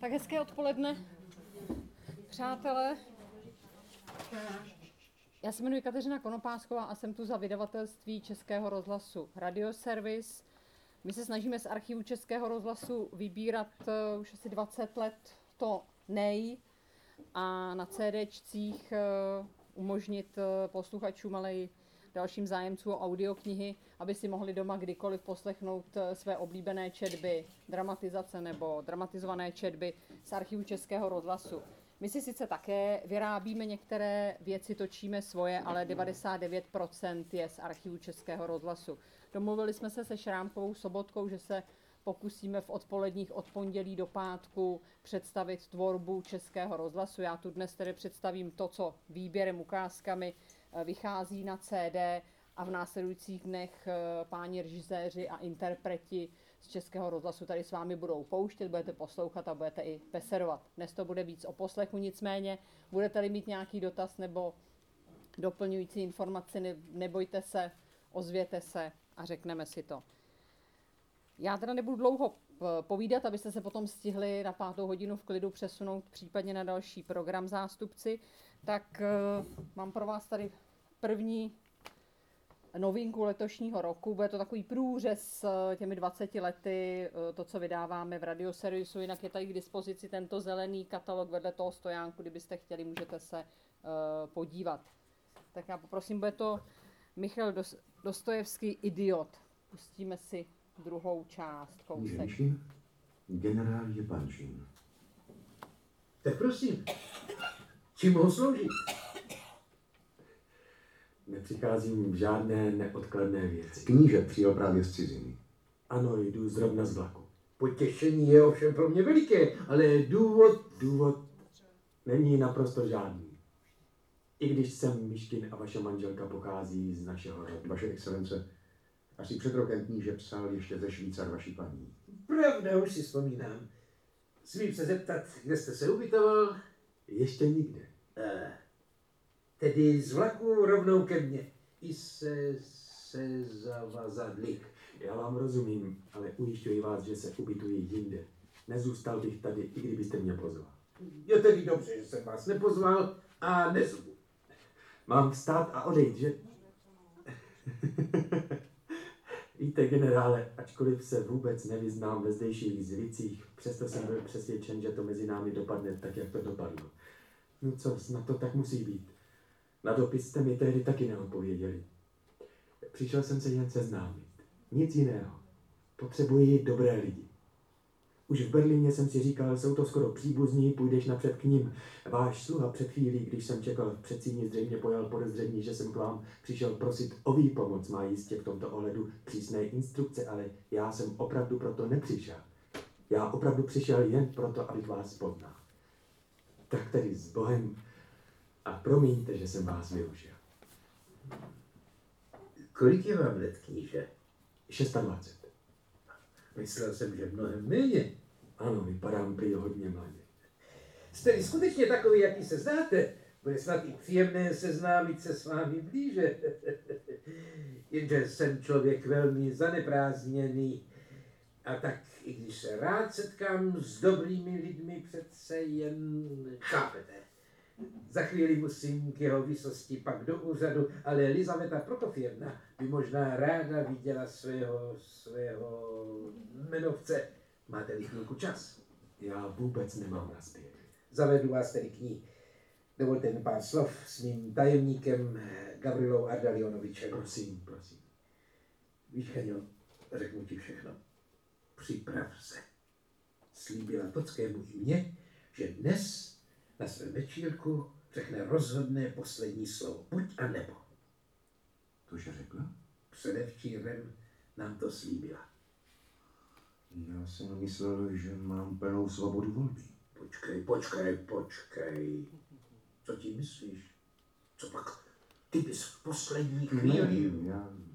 Tak hezké odpoledne, přátelé. Já se jmenuji Kateřina Konopásková a jsem tu za vydavatelství Českého rozhlasu Radioservis. My se snažíme z archivu Českého rozhlasu vybírat uh, už asi 20 let to nej a na CDčcích uh, umožnit uh, posluchačům, ale i dalším zájemcům o audioknihy, aby si mohli doma kdykoliv poslechnout eh, své oblíbené četby, dramatizace nebo dramatizované četby z archivu Českého rozhlasu. My si sice také vyrábíme některé věci, točíme svoje, ale 99% je z archivu Českého rozhlasu. Domluvili jsme se se Šrámkovou sobotkou, že se pokusíme v odpoledních od pondělí do pátku představit tvorbu Českého rozhlasu. Já tu dnes tedy představím to, co výběrem, ukázkami vychází na CD a v následujících dnech eh, páni režiséři a interpreti z Českého rozhlasu tady s vámi budou pouštět, budete poslouchat a budete i peserovat. Dnes to bude víc o poslechu, nicméně budete-li mít nějaký dotaz nebo doplňující informaci, nebojte se, ozvěte se a řekneme si to. Já teda nebudu dlouho eh, povídat, abyste se potom stihli na pátou hodinu v klidu přesunout případně na další program zástupci tak uh, mám pro vás tady první novinku letošního roku. Bude to takový průřez uh, těmi 20 lety, uh, to, co vydáváme v radioservisu. Jinak je tady k dispozici tento zelený katalog vedle toho stojánku. Kdybyste chtěli, můžete se podívat. Tak já poprosím, bude to Michal Dostojevský Idiot. Pustíme si druhou část kousek. Generál Jepančin. Tak prosím, Čím mohu sloužit? Nepřicházím žádné neodkladné věci. Kníže přijel právě z ciziny. Ano, jdu zrovna z vlaku. Potěšení je ovšem pro mě veliké, ale důvod... Důvod není naprosto žádný. I když jsem Myškin a vaše manželka pochází z našeho rodu. Vaše excelence, asi před rokem kníže psal ještě ze Švýcar vaší paní. Pravda, už si vzpomínám. Smím se zeptat, kde jste se ubytoval? Ještě nikde. Eh, tedy z vlaku rovnou ke mně. I se, se zavazadli. Já vám rozumím, ale ujišťuji vás, že se ubytuji jinde. Nezůstal bych tady, i kdybyste mě pozval. Je tedy dobře, že jsem vás nepozval a nezvu. Mám vstát a odejít, že? Víte, generále, ačkoliv se vůbec nevyznám ve zdejších zvycích, přesto jsem byl přesvědčen, že to mezi námi dopadne tak, jak to dopadlo. No co, snad to tak musí být. Na dopis jste mi tehdy taky neodpověděli. Přišel jsem se jen seznámit. Nic jiného. Potřebuji dobré lidi. Už v Berlíně jsem si říkal, jsou to skoro příbuzní, půjdeš napřed k ním. Váš sluha před chvílí, když jsem čekal v předsíni, zřejmě pojal podezření, že jsem k vám přišel prosit o výpomoc. Má jistě v tomto ohledu přísné instrukce, ale já jsem opravdu proto nepřišel. Já opravdu přišel jen proto, abych vás poznal. Tak tedy s Bohem a promiňte, že jsem vás využil. Kolik je vám let, kníže? 26. Myslel jsem, že mnohem méně. Ano, vypadám prý hodně mladě. Jste skutečně takový, jaký se znáte. Bude snad i příjemné seznámit se s vámi blíže. Jenže jsem člověk velmi zaneprázdněný. A tak i když se rád setkám s dobrými lidmi, přece jen chápete. Za chvíli musím k jeho výsosti pak do úřadu, ale Elizaveta Prokofěvna by možná ráda viděla svého, svého jmenovce. Máte-li chvilku čas? Já vůbec nemám na zpět. Zavedu vás tedy k ní. Dovolte mi pár slov s mým tajemníkem Gavrilou Ardalionovičem. Prosím, prosím. Víš, Henio, řeknu ti všechno. Připrav se. Slíbila Tockému i mně, že dnes na svém večírku řekne rozhodné poslední slovo. Buď a nebo. Tože řekla? Předevčírem nám to slíbila. Já jsem myslel, že mám plnou svobodu volby. Počkej, počkej, počkej. Co ti myslíš? Co pak? Ty bys v poslední chvíli... Ne, já...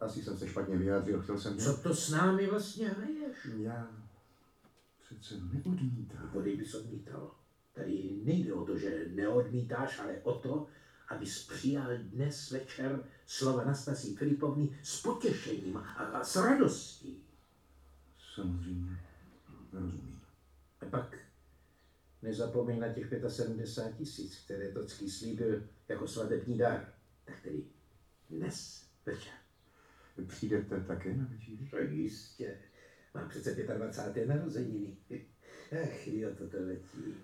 Asi jsem se špatně vyjádřil, chtěl jsem... Co to s námi vlastně hraješ? Já přece neodmítám. Podej bys odmítal. Tady nejde o to, že neodmítáš, ale o to, abys přijal dnes večer slova Nastasí Filipovny s potěšením a, a s radostí. Samozřejmě, rozumím. A pak nezapomeň na těch 75 tisíc, které Tocký slíbil jako svatební dar. Tak tedy dnes večer. Přijdete také na večíři? To jistě. Mám přece 25. narozeniny. Ach, jo, to to letí.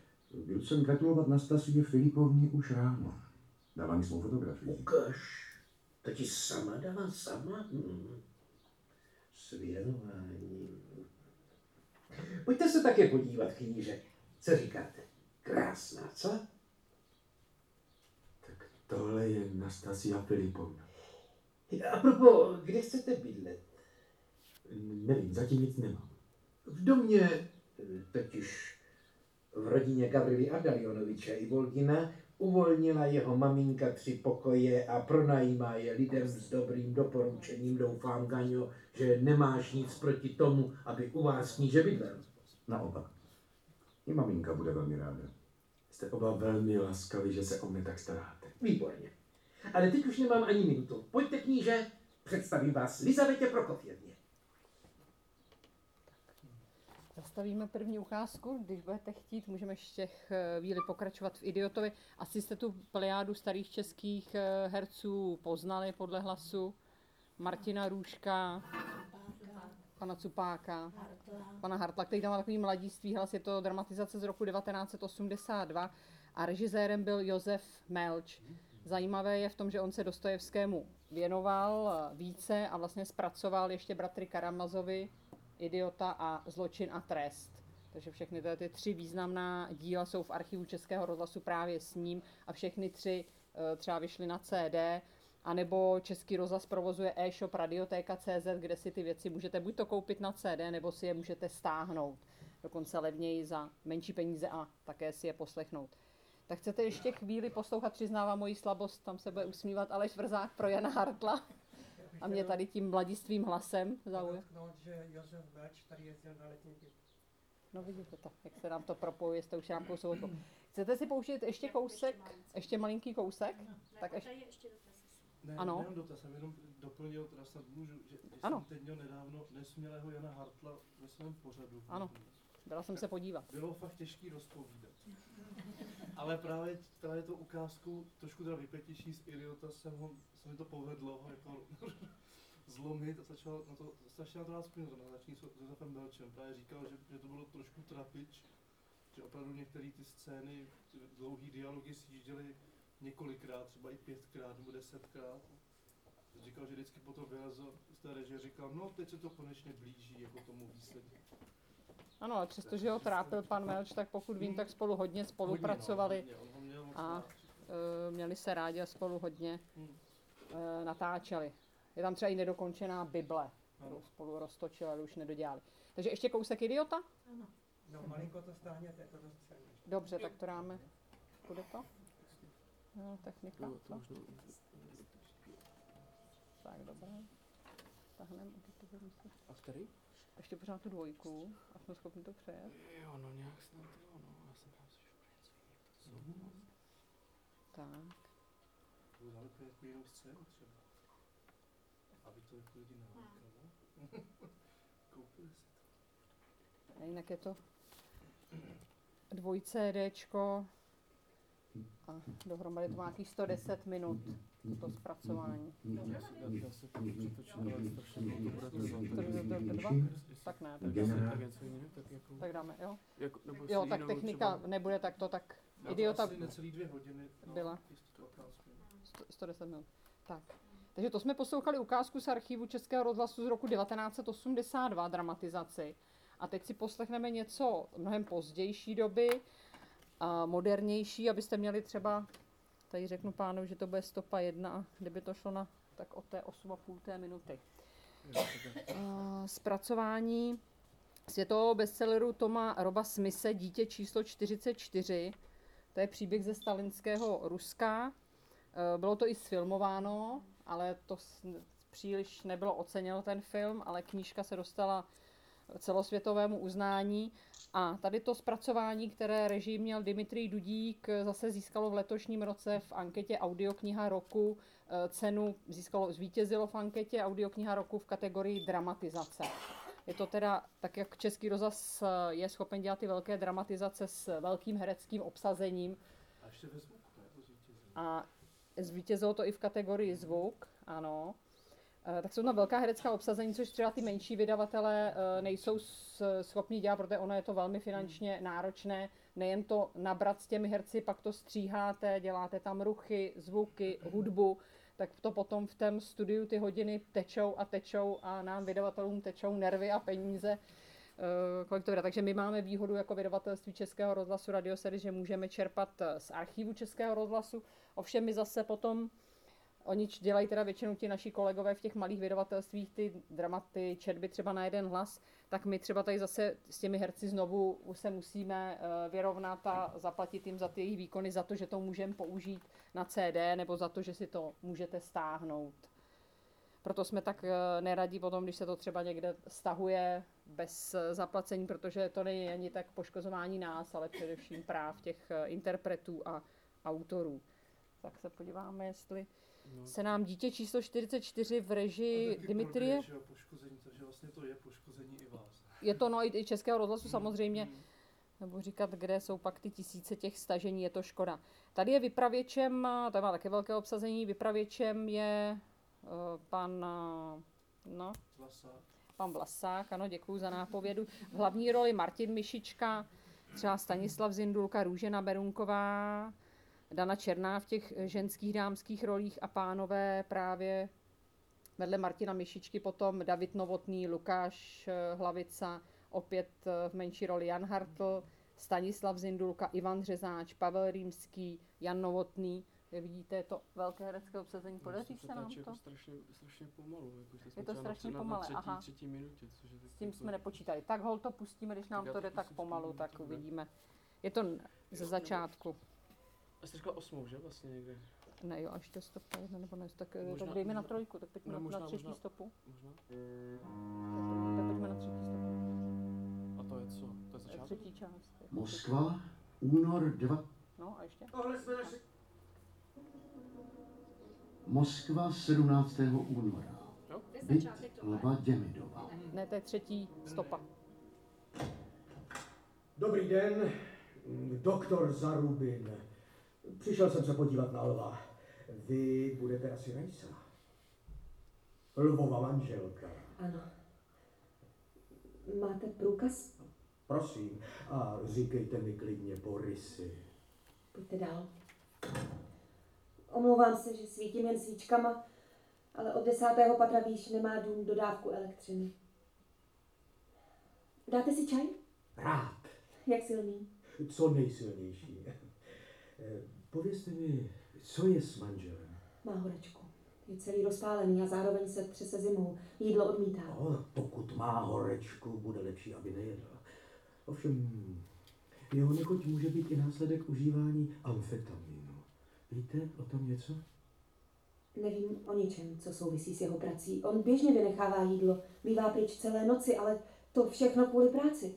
Byl jsem gratulovat Nastasii Filipovně už ráno. Mi svou fotografii. Ukaž. To ti sama dala, sama? Hm. S věnováním. Pojďte se také podívat, kníže. Co říkáte? Krásná, co? Tak tohle je Nastasia Filipovna. A propos, kde chcete bydlet? Nevím, zatím nic nemám. V domě, totiž v rodině Gavrily Ardalionoviče i Volgina, uvolnila jeho maminka tři pokoje a pronajímá je lidem s dobrým doporučením. Doufám, Gaňo, že nemáš nic proti tomu, aby u vás kníže bydlel. Naopak. I maminka bude velmi ráda. Jste oba velmi laskaví, že se o mě tak staráte. Výborně. Ale teď už nemám ani minutu. Pojďte, kníže, představím vás Lizavetě Prokofěvně. Zastavíme první ukázku, když budete chtít, můžeme ještě chvíli pokračovat v Idiotovi. Asi jste tu plejádu starých českých eh, herců poznali podle hlasu. Martina Růžka, pana Cupáka, pana Hartla, který tam má takový mladiství hlas, je to dramatizace z roku 1982 a režisérem byl Josef Melč. Zajímavé je v tom, že on se Dostojevskému věnoval eh, více a vlastně zpracoval ještě bratry Karamazovi, Idiota a Zločin a trest. Takže všechny tyhle ty tři významná díla jsou v archivu Českého rozhlasu právě s ním a všechny tři eh, třeba vyšly na CD, anebo Český rozhlas provozuje e-shop radiotéka.cz, kde si ty věci můžete buď to koupit na CD, nebo si je můžete stáhnout. Dokonce levněji za menší peníze a také si je poslechnout. Tak chcete ještě chvíli poslouchat, přiznávám moji slabost, tam se bude usmívat Aleš Vrzák pro Jana Hartla. A mě tady tím mladistvým hlasem zaujal. že Josef Belč tady jezdil na letníky. No vidíte to, jak se nám to propojuje, jste už nám kousek. od- Chcete si použít ještě kousek, ještě malinký kousek? Tak ještě. Ne, Ano. nejenom dotaz, jsem jenom doplnil, teda snad můžu, že, že Ano. jsem teď měl nedávno nesmělého Jana Hartla ve svém pořadu. Ano. byla jsem se podívat. Bylo fakt těžký rozpovídat. Ale právě, právě tu ukázku, trošku teda vypětější z Idiota, jsem ho, se mi to povedlo jako zlomit a začal na to, strašně na to nás vzpomínat, na zační s Josefem Belčem. Právě říkal, že, že to bylo trošku trapič, že opravdu některé ty scény, ty dlouhý dialogy sjížděly několikrát, třeba i pětkrát nebo desetkrát. Říkal, že vždycky potom vylezl z té režie, říkal, no teď se to konečně blíží jako tomu výsledku. Ano, ale přestože ho trápil pan Melč, tak pokud vím, tak spolu hodně spolupracovali. No, a-. Eh, Měli se rádi a spolu hodně eh, natáčeli. Je tam třeba i nedokončená Bible, kterou Ano. spolu roztočili, ale už nedodělali. Takže ještě kousek idiota? No, malinko to stáhněte, to. Dobře, tak to dáme. Bude to? Jo, technika. co? Tak, dobré. Stáhneme. A který? Ještě pořád tu dvojku a jsme schopni to přejet. Jo, no nějak snad jo, no. Já jsem si už něco jiného. Tak. To dali jako jinou scénu třeba. Aby to jako lidi nalákalo. Koupili si to. A jinak je to dvoj CDčko a dohromady to má nějakých 110 minut to zpracování. Tak ne, tak, dáme, tak jako... tak dáme, jo. jako nebo Jo, tak technika nebude takto, tak idiota. No, byla. jestli 15 minut. sto- 110 minut. Tak. Takže to jsme poslouchali ukázku z archivu Českého rozhlasu z roku 1982, dramatizaci. A teď si poslechneme něco mnohem pozdější doby, a modernější, abyste měli třeba, tady řeknu pánu, že to bude stopa jedna, a kdyby to šlo na tak od té 8,5 té minuty. A zpracování světového bestselleru Toma Roba Smise Dítě číslo 44. To je příběh ze stalinského Ruska. Eh, Bylo to i sfilmováno, ale to příliš nebylo oceněno ten film, ale knížka se dostala celosvětovému uznání. A tady to zpracování, které režim měl Dimitrij Dudík, zase získalo v letošním roce v anketě Audiokniha roku eh, cenu, získalo, zvítězilo v anketě Audiokniha roku v kategorii dramatizace. Je to teda, tak jak Český rozhlas eh, je schopen dělat ty velké dramatizace s velkým hereckým obsazením A ještě ve zvuku, ne? To zvítězilo. a zvítězilo to i v kategorii zvuk, ano. Eh, Tak jsou tam velká herecká obsazení, což třeba ty menší vydavatelé eh, nejsou schopni dělat, protože ono je to velmi finančně náročné. Nejen to nabrat s těmi herci, pak to stříháte, děláte tam ruchy, zvuky, hudbu, tak to potom v tom studiu ty hodiny tečou a tečou a nám vydavatelům tečou nervy a peníze. eh, kolik to vyjde. Takže my máme výhodu jako vydavatelství Českého rozhlasu Radioseries, že můžeme čerpat z archivu Českého rozhlasu. Ovšem my zase potom Oni dělají teda většinou ti naši kolegové v těch malých vydavatelstvích ty dramaty, četby třeba na jeden hlas, tak my třeba tady zase s těmi herci znovu se musíme eh, vyrovnat a zaplatit jim za ty jejich výkony, za to, že to můžeme použít na CD, nebo za to, že si to můžete stáhnout. Proto jsme tak eh, neradí potom, když se to třeba někde stahuje bez eh, zaplacení, protože to není ani tak poškozování nás, ale především práv těch interpretů a autorů. Tak se podíváme, jestli No. se nám dítě číslo 44 v režii Dimitrie. poškození, takže vlastně to je poškození i vás. Je to no i českého rozhlasu samozřejmě, Hmm. nebo říkat, kde jsou pak ty tisíce těch stažení, je to škoda. Tady je vypravěčem, to má také velké obsazení, vypravěčem je eh, pan, eh, no, Vlasák. pan Vlasák, ano, děkuji za nápovědu. V hlavní roli Martin Mišička, třeba Stanislav Zindulka, Růžena Berunková, Dana Černá v těch ženských dámských rolích a pánové právě vedle Martina Mišičky potom David Novotný, Lukáš eh, Hlavica, opět eh, v menší roli Jan Hartl, Stanislav Zindulka, Ivan Řezáč, Pavel Rýmský, Jan Novotný. Jak vidíte, je to velké herecké obsazení. Podaří se nám táčí to? Jako strašně, strašně pomalu. Jako, Je to strašně na, pomalé, na třetí, aha. třetí minutě. Což je S tím jsme nepočítali. Tak hol to pustíme, když nám já to to jde tak pomalu, tak tak uvidíme. Je to ze začátku. A jste říkal osmou, že vlastně někde? Ne, jo, až to stopa jedna nebo ne, tak, eh, Možná- tak dejme na trojku, tak pojďme ne, na, možná- na třetí možná- stopu. Možná? Tak pojďme na třetí stopu. A to je co? To je začátek? třetí část. jako Moskva, únor 2. No a ještě? Tohle jsme našli. Moskva 17. února. Byt Lva Děmidova. Ne, to je třetí stopa. Dobrý den, doktor Zarubin. Přišel jsem se podívat na lva. Vy budete asi Rajsa. Lvova manželka. Ano. Máte průkaz? Prosím, a říkejte mi klidně Borisy. Pojďte dál. Omlouvám se, že svítím jen svíčkama, ale od desátého patra výš nemá dům dodávku elektřiny. Dáte si čaj? Rád, Jak silný? co nejsilnější. Eh, Povězte mi, co je s manželem? Má horečku. Je celý rozpálený a zároveň se třese zimou. Jídlo odmítá. No, pokud má horečku, bude lepší, aby nejedl. Ovšem, jeho nechuť může být i následek užívání amfetaminu. Víte o tom něco? Nevím o ničem, co souvisí s jeho prací. On běžně vynechává jídlo, bývá pryč celé noci, ale to všechno kvůli práci.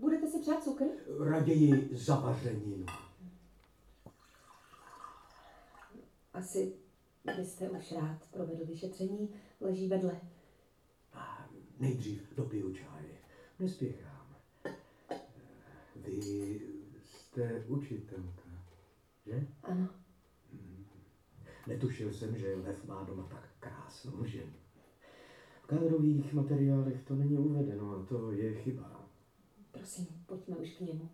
Budete si přát cukr? Raději zavařeninu. Asi byste už rád provedl vyšetření, leží vedle. A nejdřív dopiju čaj. Nespěchám. Vy jste učitelka, že? Ano, Netušil jsem, že Lev má doma tak krásnou ženu. V kádrových materiálech to není uvedeno a to je chyba. prosím, pojďme už k němu.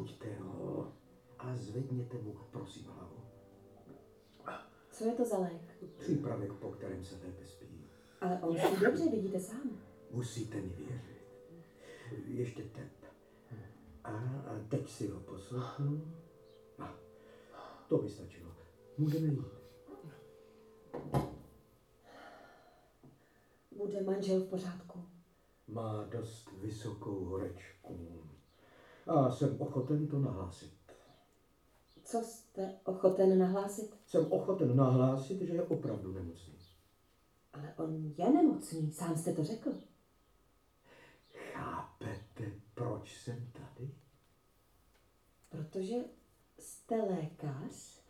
Nebuďte ho a zvedněte mu, prosím, hlavu. Co je to za lék? Přípravek, po kterém se lépe spí. Ale on si dobře vidíte sám. Musíte mi věřit. Ještě tep. A, a teď si ho poslechnu. A, to by stačilo. Můžeme jít. Bude manžel v pořádku. Má dost vysokou horečku. A jsem ochoten to nahlásit. Co jste ochoten nahlásit? Jsem ochoten nahlásit, že je opravdu nemocný. Ale on je nemocný, sám jste to řekl. Chápete, proč jsem tady? Protože jste lékař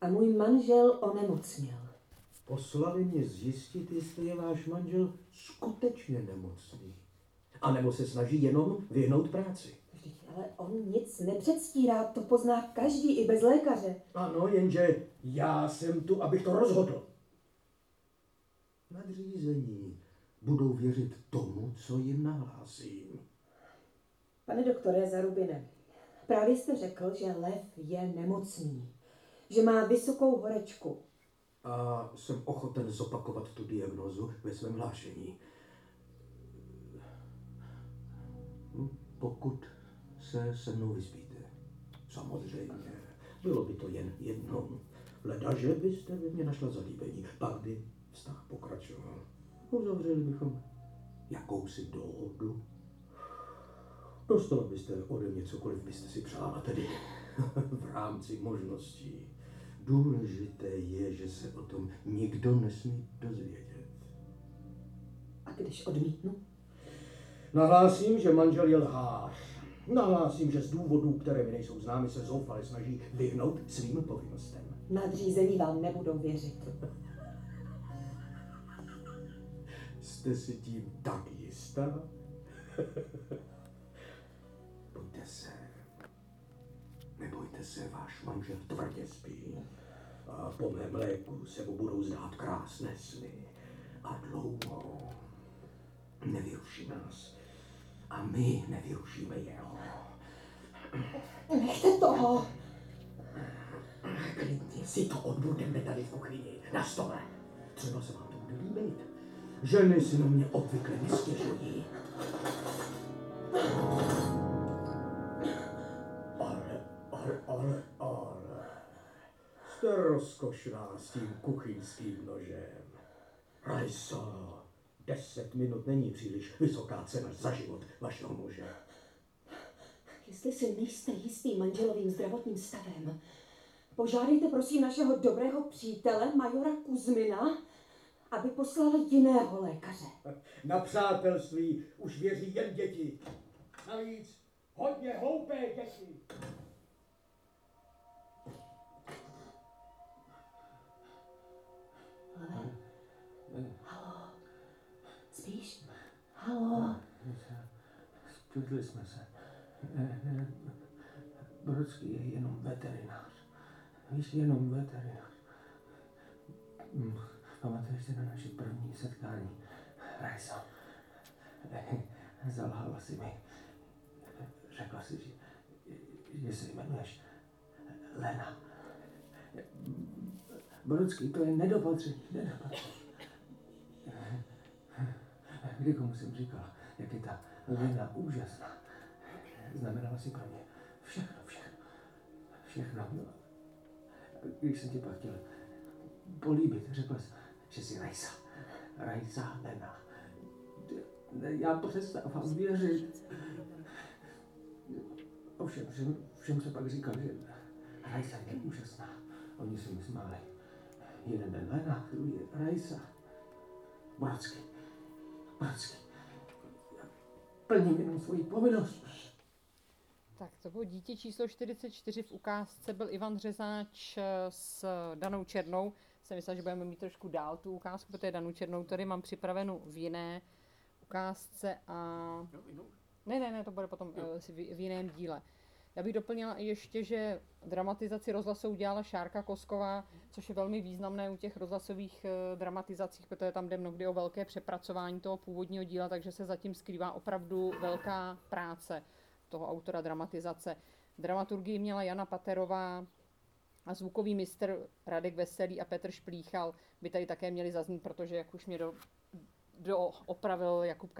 a můj manžel onemocněl. Poslali mě zjistit, jestli je váš manžel skutečně nemocný. A nebo se snaží jenom vyhnout práci. Ale on nic nepředstírá, to pozná každý i bez lékaře. Ano, jenže já jsem tu, abych to rozhodl. Nadřízení budou věřit tomu, co jim nahlásím. Pane doktore Zarubine, právě jste řekl, že lev je nemocný, že má vysokou horečku. A jsem ochoten zopakovat tu diagnózu ve svém hlášení. Pokud se se mnou vyspíte. Samozřejmě. Bylo by to jen jednou. Leda, že byste ve mně našla zalíbení. Pak by vztah pokračoval. Uzavřeli bychom jakousi dohodu. Dostala byste ode mě cokoliv byste si přála, tedy v rámci možností. Důležité je, že se o tom nikdo nesmí dozvědět. A když odmítnu? Nahlásím, že manžel je lhář. Nahlásím, že z důvodů, které mi nejsou známy, se zoufale snaží vyhnout svým povinnostem. Nadřízení vám nebudou věřit. Jste si tím tak jistá? Pojďte se. Nebojte se, váš manžel tvrdě spí. A po mém léku se mu budou zdát krásné sny. A dlouho nevyruší nás. A my nevyrušíme jeho. Nechte toho! Klidně si to odbudeme tady v kuchyni, na stole. Třeba se vám to bude líbit. Ženy si na mě obvykle nestěžují. Ale, ale, ale, ale. Jste rozkošná s tím kuchyňským nožem. Rajsa, deset minut není příliš vysoká cena za život vašeho muže. Jestli si nejste jistý manželovým zdravotním stavem, požádejte prosím našeho dobrého přítele, majora Kuzmina, aby poslal jiného lékaře. Na přátelství už věří jen děti. Navíc hodně hloupé děti. Spletli jsme se. Brodský je jenom veterinář. Víš, jenom veterinář. Hm, Pamatuješ si na naše první setkání? Rajsa. Zalhala si mi. Řekla si, že, že se jmenuješ Lena. Brodský, to je nedopatření, nedopatření. Kdy komu jsem říkal, jak je ta Lena úžasná. Znamenala si pro mě všechno, všechno, všechno. No. Když jsem tě pak chtěl políbit, řekl jsi, že jsi Rajsa. Rajsa Lena. Já přestávám věřit. Ovšem, všem, všem se pak říkal, že Rajsa je úžasná. Oni se mi smáli. Jeden den Lena, druhý Rajsa. Brodský. Brodský. Plním jenom svoji povinnost. Tak to bylo dítě číslo 44 v ukázce, byl Ivan Řezáč eh, s Danou Černou. Jsem myslela, že budeme mít trošku dál tu ukázku, protože Danu Černou tady mám připravenou v jiné ukázce a... Ne, ne, ne, to bude potom eh, v v jiném díle. Já bych doplnila ještě, že dramatizaci rozhlasu udělala Šárka Kosková, což je velmi významné u těch rozhlasových eh, dramatizacích, protože tam jde mnohdy o velké přepracování toho původního díla, takže se zatím skrývá opravdu velká práce toho autora dramatizace. Dramaturgii měla Jana Paterová a zvukový mistr Radek Veselý a Petr Šplíchal by tady také měli zaznít, protože jak už mě do, do opravil Jakub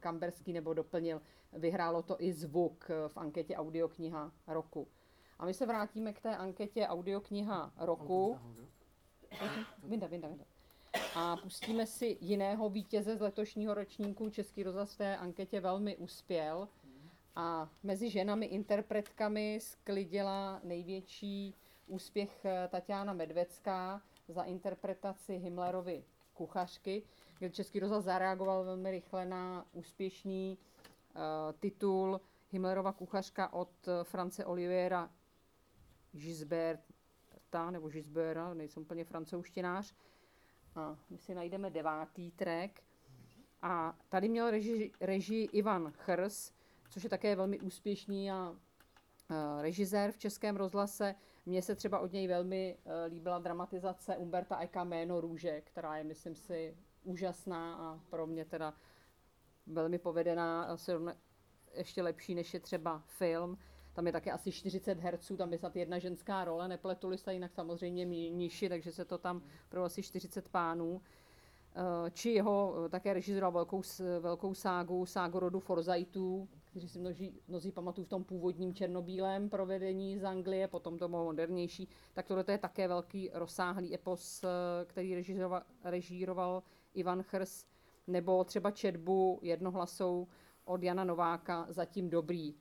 Kamberský nebo doplnil, vyhrálo to i zvuk v anketě Audiokniha roku. A my se vrátíme k té anketě Audiokniha roku. Vinda, vinda, vinda. A pustíme si jiného vítěze z letošního ročníku. Český rozhlas v té anketě velmi uspěl. A mezi ženami interpretkami sklidila největší úspěch eh, Tatiana Medvecká za interpretaci Himmlerovy kuchařky, kde Český rozhlas zareagoval velmi rychle na úspěšný uh, titul Himmlerova kuchařka od eh, France Oliviera Gisberta, nebo Gisbera, nejsem úplně francouzštinář. A my si najdeme devátý track. A tady měl reži, režii Ivan Chrs, což je také velmi úspěšný a uh, režisér v českém rozhlase. Mně se třeba od něj velmi líbila dramatizace Umberta Eka Jméno růže, která je, myslím si, úžasná a pro mě teda velmi povedená, asi ještě lepší, než je třeba film. Tam je také asi 40 herců, tam je snad jedna ženská role, nepletuli se jinak samozřejmě nižší, takže se to tam pro asi 40 pánů. Eh, či jeho eh, také režiséroval velkou, velkou ságu, ságu rodu Forzaitů, kteří si množí, mnozí pamatují v tom původním černobílém provedení z Anglie, potom to modernější. Tak tohle je také velký rozsáhlý epos, eh, který režíroval Ivan Chrs, nebo třeba četbu jednohlasou od Jana Nováka Zatím dobrý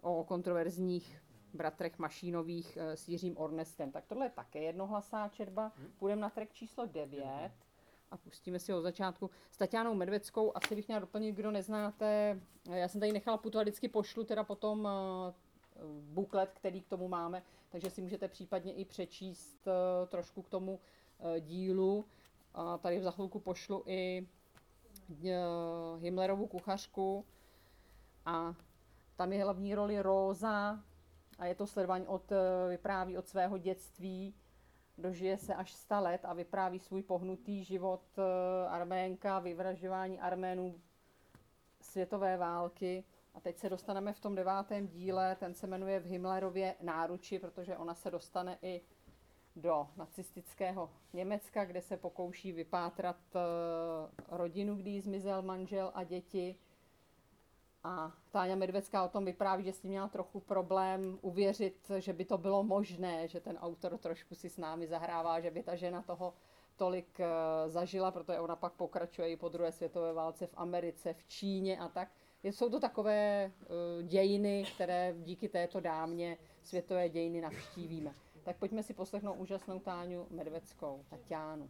o kontroverzních bratrech Mašínových s Jiřím Ornestem. Tak tohle je také jednohlasá četba. Půjdeme na track číslo 9 a pustíme si ho od začátku. S Tatianou Medveckou asi bych měla doplnit, kdo neznáte. Já jsem tady nechala putovat, vždycky pošlu teda potom uh, buklet, který k tomu máme, takže si můžete případně i přečíst trošku k tomu dílu. A tady za chvilku pošlu i Himmlerovu kuchařku a tam je hlavní roli Róza a je to sledování od, vypráví od svého dětství dožije se až 100 let a vypráví svůj pohnutý život eh, Arménka, vyvražování Arménů světové války. A teď se dostaneme v tom devátém díle, ten se jmenuje v Himmlerově náruči, protože ona se dostane i do nacistického Německa, kde se pokouší vypátrat eh, rodinu, kdy jí zmizel manžel a děti. A Táňa Medvecká o tom vypráví, že s tím měla trochu problém uvěřit, že by to bylo možné, že ten autor trošku si s námi zahrává, že by ta žena toho tolik uh, zažila, protože ona pak pokračuje i po druhé světové válce v Americe, v Číně a tak. Jsou to takové uh, dějiny, které díky této dámě světové dějiny navštívíme. Tak pojďme si poslechnout úžasnou Táňu Medveckou, Tatiánu.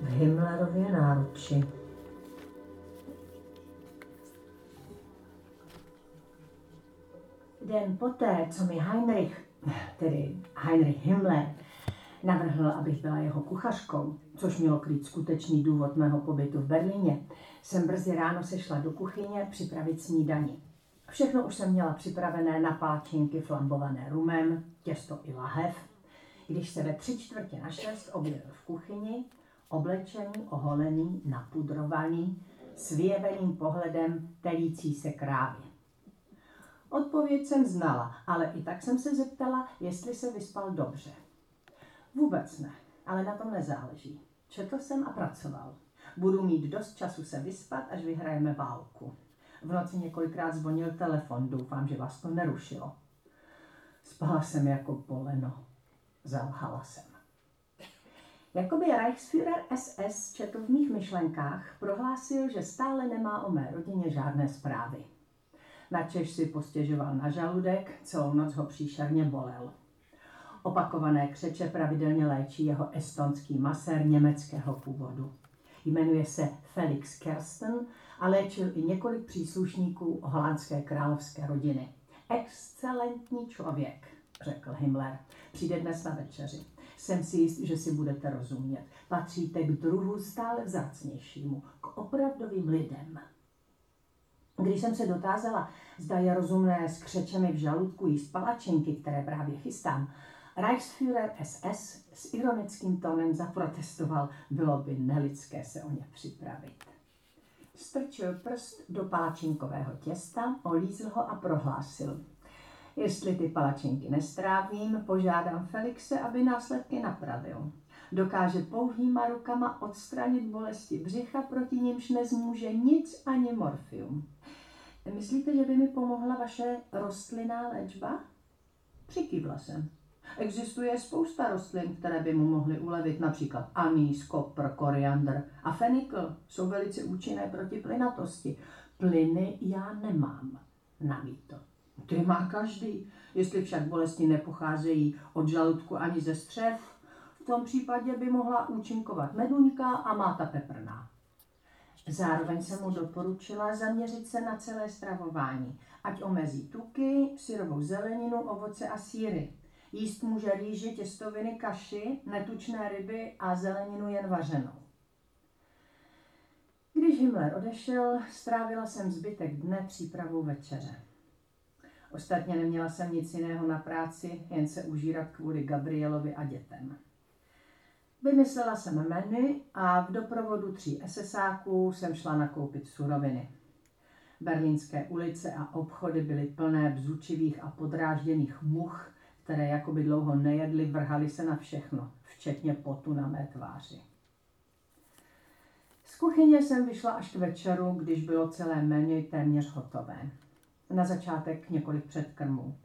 v Himmlerově náruči. Den poté, co mi Heinrich, tedy Heinrich Himmler, navrhl, abych byla jeho kuchařkou, což mělo krýt skutečný důvod mého pobytu v Berlíně, jsem brzy ráno sešla do kuchyně připravit snídani. Všechno už jsem měla připravené na páčinky flambované rumem, těsto i lahev, když se ve tři čtvrtě na šest objevil v kuchyni oblečený, oholený, napudrovaný, s vyjeveným pohledem telící se krávě. Odpověď jsem znala, ale i tak jsem se zeptala, jestli se vyspal dobře. Vůbec ne, ale na tom nezáleží. Četl jsem a pracoval. Budu mít dost času se vyspat, až vyhrajeme válku. V noci několikrát zvonil telefon, doufám, že vás to nerušilo. Spala jsem jako poleno. Zalhala jsem. Jakoby Reichsführer SS četl v mých myšlenkách, prohlásil, že stále nemá o mé rodině žádné zprávy. Načež si postěžoval na žaludek, celou noc ho příšerně bolel. Opakované křeče pravidelně léčí jeho estonský masér německého původu. Jmenuje se Felix Kersten a léčil i několik příslušníků holandské královské rodiny. Excelentní člověk, řekl Himmler. Přijde dnes na večeři. Jsem si jist, že si budete rozumět. Patříte k druhu stále vzácnějšímu, k opravdovým lidem. Když jsem se dotázala, zda je rozumné s křečemi v žaludku jíst palačinky, které právě chystám, Reichsführer SS s ironickým tónem zaprotestoval, bylo by nelidské se o ně připravit. Strčil prst do palačinkového těsta, olízl ho a prohlásil. Jestli ty palačinky nestrávím, požádám Felixe, aby následky napravil. Dokáže pouhýma rukama odstranit bolesti břicha, proti nimž nezmůže nic ani morfium. Myslíte, že by mi pomohla vaše rostlinná léčba? Přikývla jsem. Existuje spousta rostlin, které by mu mohly ulevit, například anýs, kopr, koriandr a fenikl. Jsou velice účinné proti plynatosti. Plyny já nemám, namítl. Ty má každý. Jestli však bolesti nepocházejí od žaludku ani ze střev, v tom případě by mohla účinkovat meduňka a máta peprná. Zároveň jsem mu doporučila zaměřit se na celé stravování, ať omezí tuky, syrovou zeleninu, ovoce a síry. Jíst může rýži, těstoviny, kaši, netučné ryby a zeleninu jen vařenou. Když Himmler odešel, strávila jsem zbytek dne přípravou večeře. Ostatně neměla jsem nic jiného na práci, jen se užírat kvůli Gabrielovi a dětem. Vymyslela jsem menu a v doprovodu tří SSáků jsem šla nakoupit suroviny. Berlínské ulice a obchody byly plné bzučivých a podrážděných much, které jakoby dlouho nejedly, vrhali se na všechno, včetně potu na mé tváři. Z kuchyně jsem vyšla až k večeru, když bylo celé menu téměř hotové. Na začátek několik předkrmů.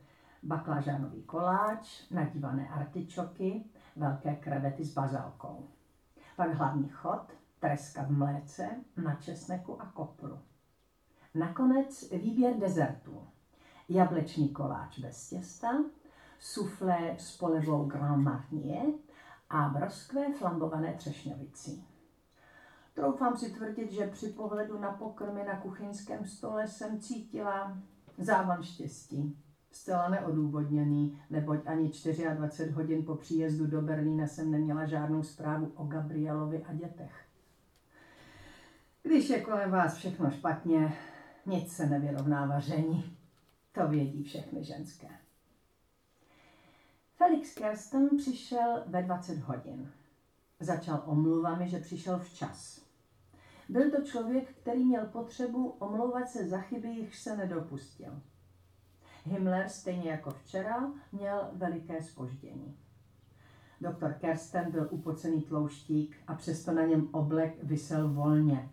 Baklažánový koláč, nadívané artičoky, velké krevety s bazalkou. Pak hlavní chod, treska v mléce, na česneku a kopru. Nakonec výběr dezertů. Jablečný koláč bez těsta, suflé s polevou Grand Marnier a broskvé flambované třešňovicí. Troufám si tvrdit, že při pohledu na pokrmy na kuchyňském stole jsem cítila závan štěstí. Zcela neodůvodněný, neboť ani 24 hodin po příjezdu do Berlína jsem neměla žádnou zprávu o Gabrielovi a dětech. Když je kolem vás všechno špatně, nic se nevyrovná vaření. To vědí všechny ženské. Felix Kersten přišel ve 20 hodin. Začal omluvami, že přišel včas. Byl to člověk, který měl potřebu omlouvat se za chyby, jichž se nedopustil. Himmler, stejně jako včera, měl veliké spoždění. Doktor Kersten byl upocený tlouštík a přesto na něm oblek vysel volně.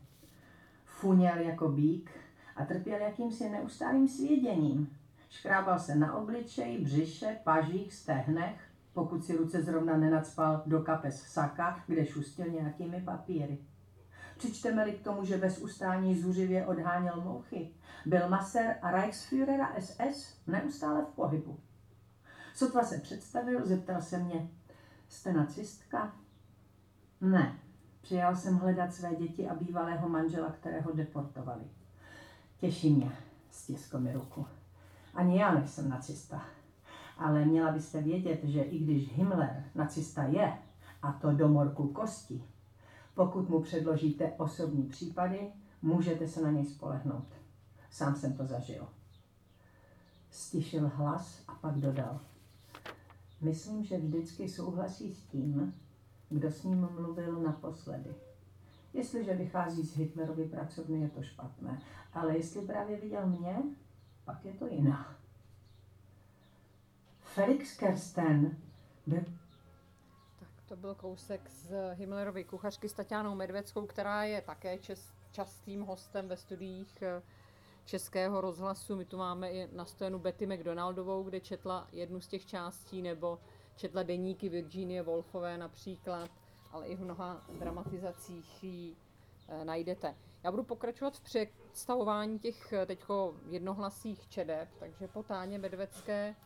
Funěl jako bík a trpěl jakýmsi neustálým svěděním. Škrábal se na obličeji, břiše, pažích, stehnech, pokud si ruce zrovna nenacpal do kapes saka, kde šustil nějakými papíry. Přičteme-li k tomu, že bez ustání zuřivě odháněl mouchy, byl maser a Reichsführera SS neustále v pohybu. Sotva se představil, zeptal se mě, jste nacistka? Ne, přijal jsem hledat své děti a bývalého manžela, kterého deportovali. Těší mě, stiskl mi ruku. Ani já nejsem nacista. Ale měla byste vědět, že i když Himmler nacista je, a to do morku kosti, pokud mu předložíte osobní případy, můžete se na něj spolehnout. Sám jsem to zažil. Stišil hlas a pak dodal. Myslím, že vždycky souhlasí s tím, kdo s ním mluvil naposledy. Jestliže vychází z Hitlerovy pracovny, je to špatné. Ale jestli právě viděl mě, pak je to jiná. Felix Kersten byl to byl kousek z Himmlerovy kuchařky s Tatianou Medveckou, která je také čes, častým hostem ve studiích eh, Českého rozhlasu. My tu máme i na stojenu Betty McDonaldovou, kde četla jednu z těch částí, nebo četla deníky Virginie Woolfové například, ale i v mnoha dramatizacích ji e, najdete. Já budu pokračovat v představování těch eh, teďko jednohlasých čedeb, takže po Táně Medvecké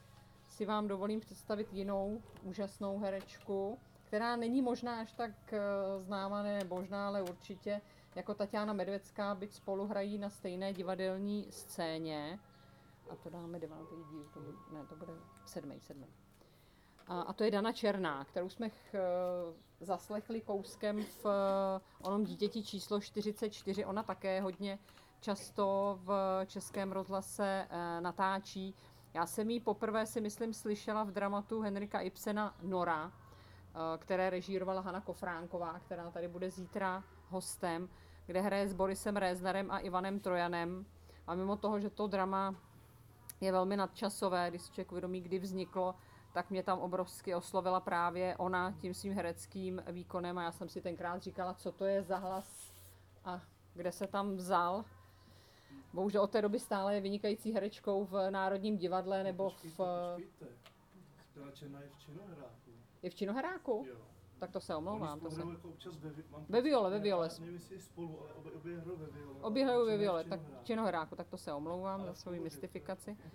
si vám dovolím představit jinou úžasnou herečku, která není možná až tak eh, známá, ne možná, ale určitě jako Tatiana Medvecká, byť spolu hrají na stejné divadelní scéně. A to dáme devátý díl, to bude, ne, to bude sedmý, sedmý. A, a to je Dana Černá, kterou jsme ch, eh, zaslechli kouskem v eh, onom dítěti číslo 44. Ona také hodně často v českém rozhlase natáčí. Já jsem ji poprvé si myslím slyšela v dramatu Henrika Ibsena Nora, Eh, které režírovala Hanna Kofránková, která tady bude zítra hostem, kde hraje s Borisem Réznarem a Ivanem Trojanem. A mimo toho, že to drama je velmi nadčasové, když si člověk uvědomí, kdy vzniklo, tak mě tam obrovsky oslovila právě ona tím svým hereckým výkonem a já jsem si tenkrát říkala, co to je za hlas a kde se tam vzal. Bohužel od té doby stále je vynikající herečkou v Národním divadle nebo v... Počkejte. je v činohráku? Jo. Tak to se omlouvám. To se... Jako občas ve, mám ve viole, ve viole. Nevím, jestli spolu, ale obě, obě hrou ve viole. Obě hrajou ve viole, tak činohráku, tak to se omlouvám ale za svou mystifikaci.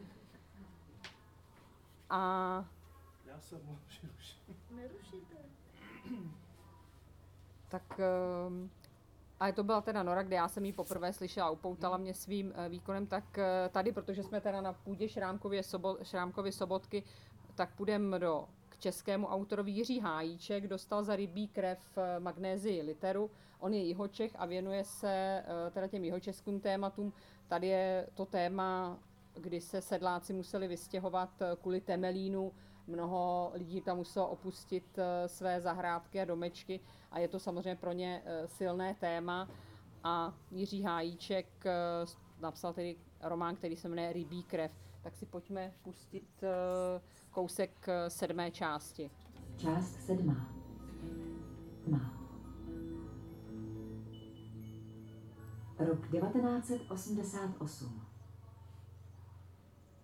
A... Já se omlouvám, že ruším. Nerušíte. Tak um, a to byla teda Nora, kde já jsem ji poprvé slyšela, upoutala mě svým eh, výkonem, tak eh, tady, protože jsme teda na půdě Šrámkově, sobo, Šrámkovy sobotky, tak půjdeme do k českému autorovi Jiří Hájíček, dostal za rybí krev eh, magnézii literu. On je jihočech a věnuje se teda těm jihočeským tématům. Tady je to téma, kdy se sedláci museli vystěhovat kvůli Temelínu, mnoho lidí tam muselo opustit své zahrádky a domečky a je to samozřejmě pro ně eh, silné téma. A Jiří Hájíček eh, napsal tedy román, který se jmenuje Rybí krev. Tak si pojďme pustit eh, kousek sedmé části. Část sedmá. Tma. Rok 1988.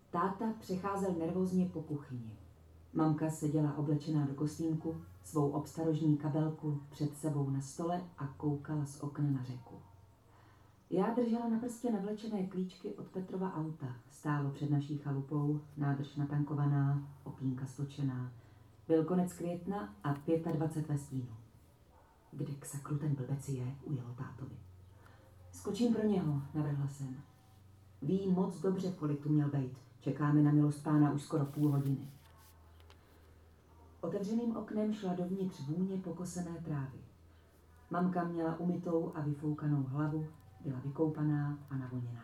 Táta přecházel nervózně po kuchyni. Mamka seděla oblečená do kostýmku, svou obstarožní kabelku před sebou na stole a koukala z okna na řeku. Já držela na prstě navlečené klíčky od Petrova auta. Stálo před naší chalupou, nádrž natankovaná, opínka stočená. Byl konec května a 25 ve stínu. Kde k sakru ten blbec je, ujelo tátovi. Skočím pro něho, navrhla jsem. Ví moc dobře, kolik tu měl být. Čekáme na milost pána už skoro půl hodiny. Otevřeným oknem šla dovnitř vůně pokosené trávy. Mamka měla umytou a vyfoukanou hlavu, byla vykoupaná a navoněná.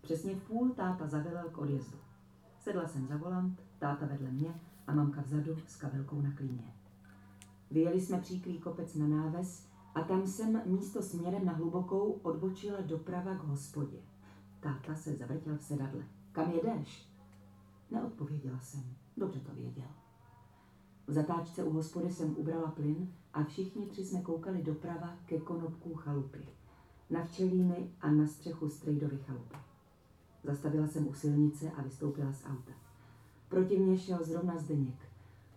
Přesně v půl táta zavelel k odjezdu. Sedla jsem za volant, táta vedle mě a mamka vzadu s kabelkou na klíně. Vyjeli jsme příklý kopec na náves a tam jsem místo směrem na hlubokou odbočila doprava k hospodě. Táta se zavrtěl v sedadle. Kam jedeš? Neodpověděla jsem. Dobře to věděl. V zatáčce u hospody jsem ubrala plyn a všichni tři jsme koukali doprava ke konopků chalupy. Na včelíny a na střechu strejdovy chalupy. Zastavila jsem u silnice a vystoupila z auta. Proti mně šel zrovna Zdeněk.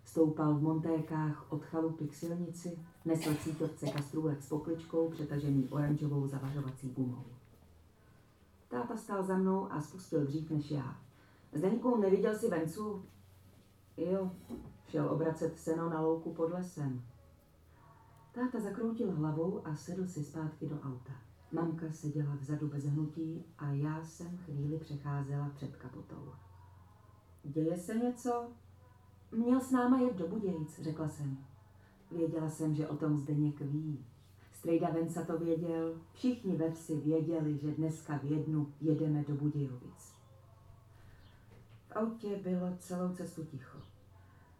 Stoupal v montékách od chalupy k silnici, nesl cítovce kastrůlek s pokličkou, přetažený oranžovou zavařovací gumou. Táta stál za mnou a spustil dřív než já. Zdeňku, neviděl si vencu? Jo, Šel obracet seno na louku pod lesem. Táta zakroutil hlavou a sedl si zpátky do auta. Mamka seděla vzadu bez hnutí a já jsem chvíli přecházela před kapotou. Děje se něco? Měl s náma jet do Budějic, řekla jsem. Věděla jsem, že o tom Zdeněk ví. Strejda Venca to věděl, všichni ve vsi věděli, že dneska v jednu jedeme do Budějovic. V autě bylo celou cestu ticho.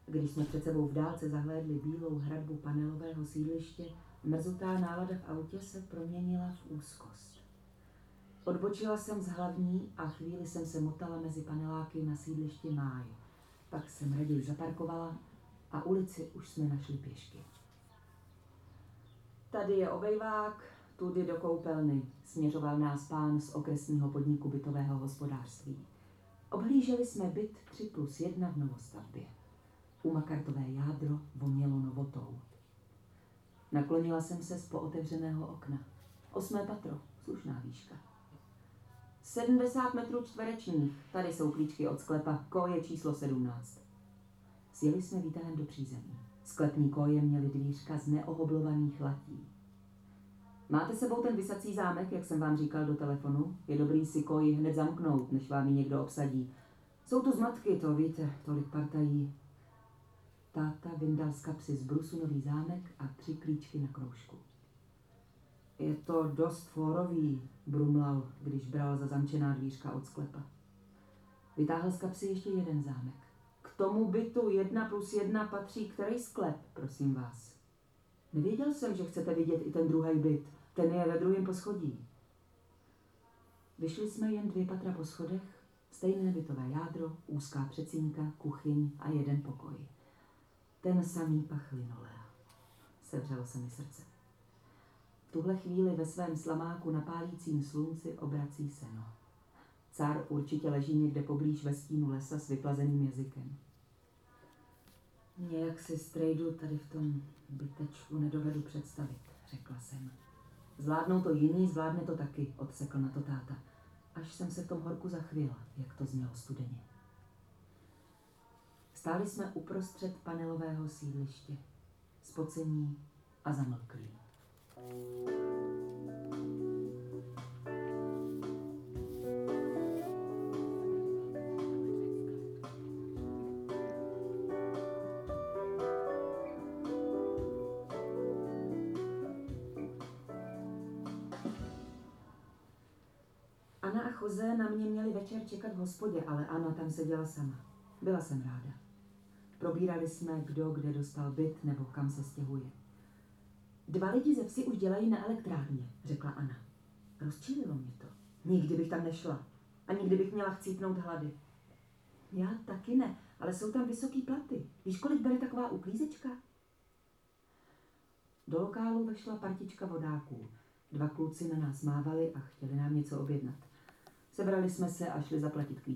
Když jsme před sebou v dálce zahlédli bílou hradbu panelového sídliště, mrzutá nálada v autě se proměnila v úzkost. Odbočila jsem z hlavní a chvíli jsem se motala mezi paneláky na sídlišti Máj. Pak jsem raději zaparkovala a ulici už jsme našli pěšky. Tady je obejvák, tudy do koupelny, směřoval nás pán z okresního podniku bytového hospodářství. Obhlíželi jsme byt 3 plus 1 v novostavbě. Umakartové jádro vonělo novotou. Naklonila jsem se z pootevřeného okna. Osmé patro, slušná výška. 70 metrů čtverečních, tady jsou klíčky od sklepa, koje číslo 17. Sjeli jsme výtahem do přízemí. Sklepní koje měly dvířka z neohoblovaných latí. Máte sebou ten vysací zámek, jak jsem vám říkal do telefonu? Je dobrý si koji hned zamknout, než vám ji někdo obsadí. Jsou tu zmatky, to víte, tolik partají. Táta vyndal z kapsy z brusu nový zámek a tři klíčky na kroužku. Je to dost fórový, brumlal, když bral za zamčená dvířka od sklepa. Vytáhl z kapsy ještě jeden zámek. K tomu bytu jedna plus jedna patří který sklep, prosím vás. Nevěděl jsem, že chcete vidět i ten druhý byt. Ten je ve druhém poschodí. Vyšli jsme jen dvě patra po schodech, stejné bytové jádro, úzká přecínka, kuchyň a jeden pokoj. Ten samý pach linolea. Sevřelo se mi srdce. V tuhle chvíli ve svém slamáku na pálícím slunci obrací seno. Cár určitě leží někde poblíž ve stínu lesa s vyplazeným jazykem. Nějak si strejdu tady v tom bytečku nedovedu představit, řekla jsem. Zvládnou to jiný, zvládne to taky, odsekl na to táta. Až jsem se v tom horku zachvěla, jak to znělo studeně. Stáli jsme uprostřed panelového sídliště. Spocení a zamlklí. Anna a Jose na mě měli večer čekat v hospodě, ale Anna tam seděla sama. Byla jsem ráda. Probírali jsme, kdo kde dostal byt nebo kam se stěhuje. Dva lidi ze vsi už dělají na elektrárně, řekla Anna. Rozčílilo mě to. Nikdy bych tam nešla. A nikdy bych měla chcípnout hlady. Já taky ne, ale jsou tam vysoký platy. Víš, kolik bere taková uklízečka? Do lokálu vešla partička vodáků. Dva kluci na nás mávali a chtěli nám něco objednat. Sebrali jsme se a šli zaplatit k.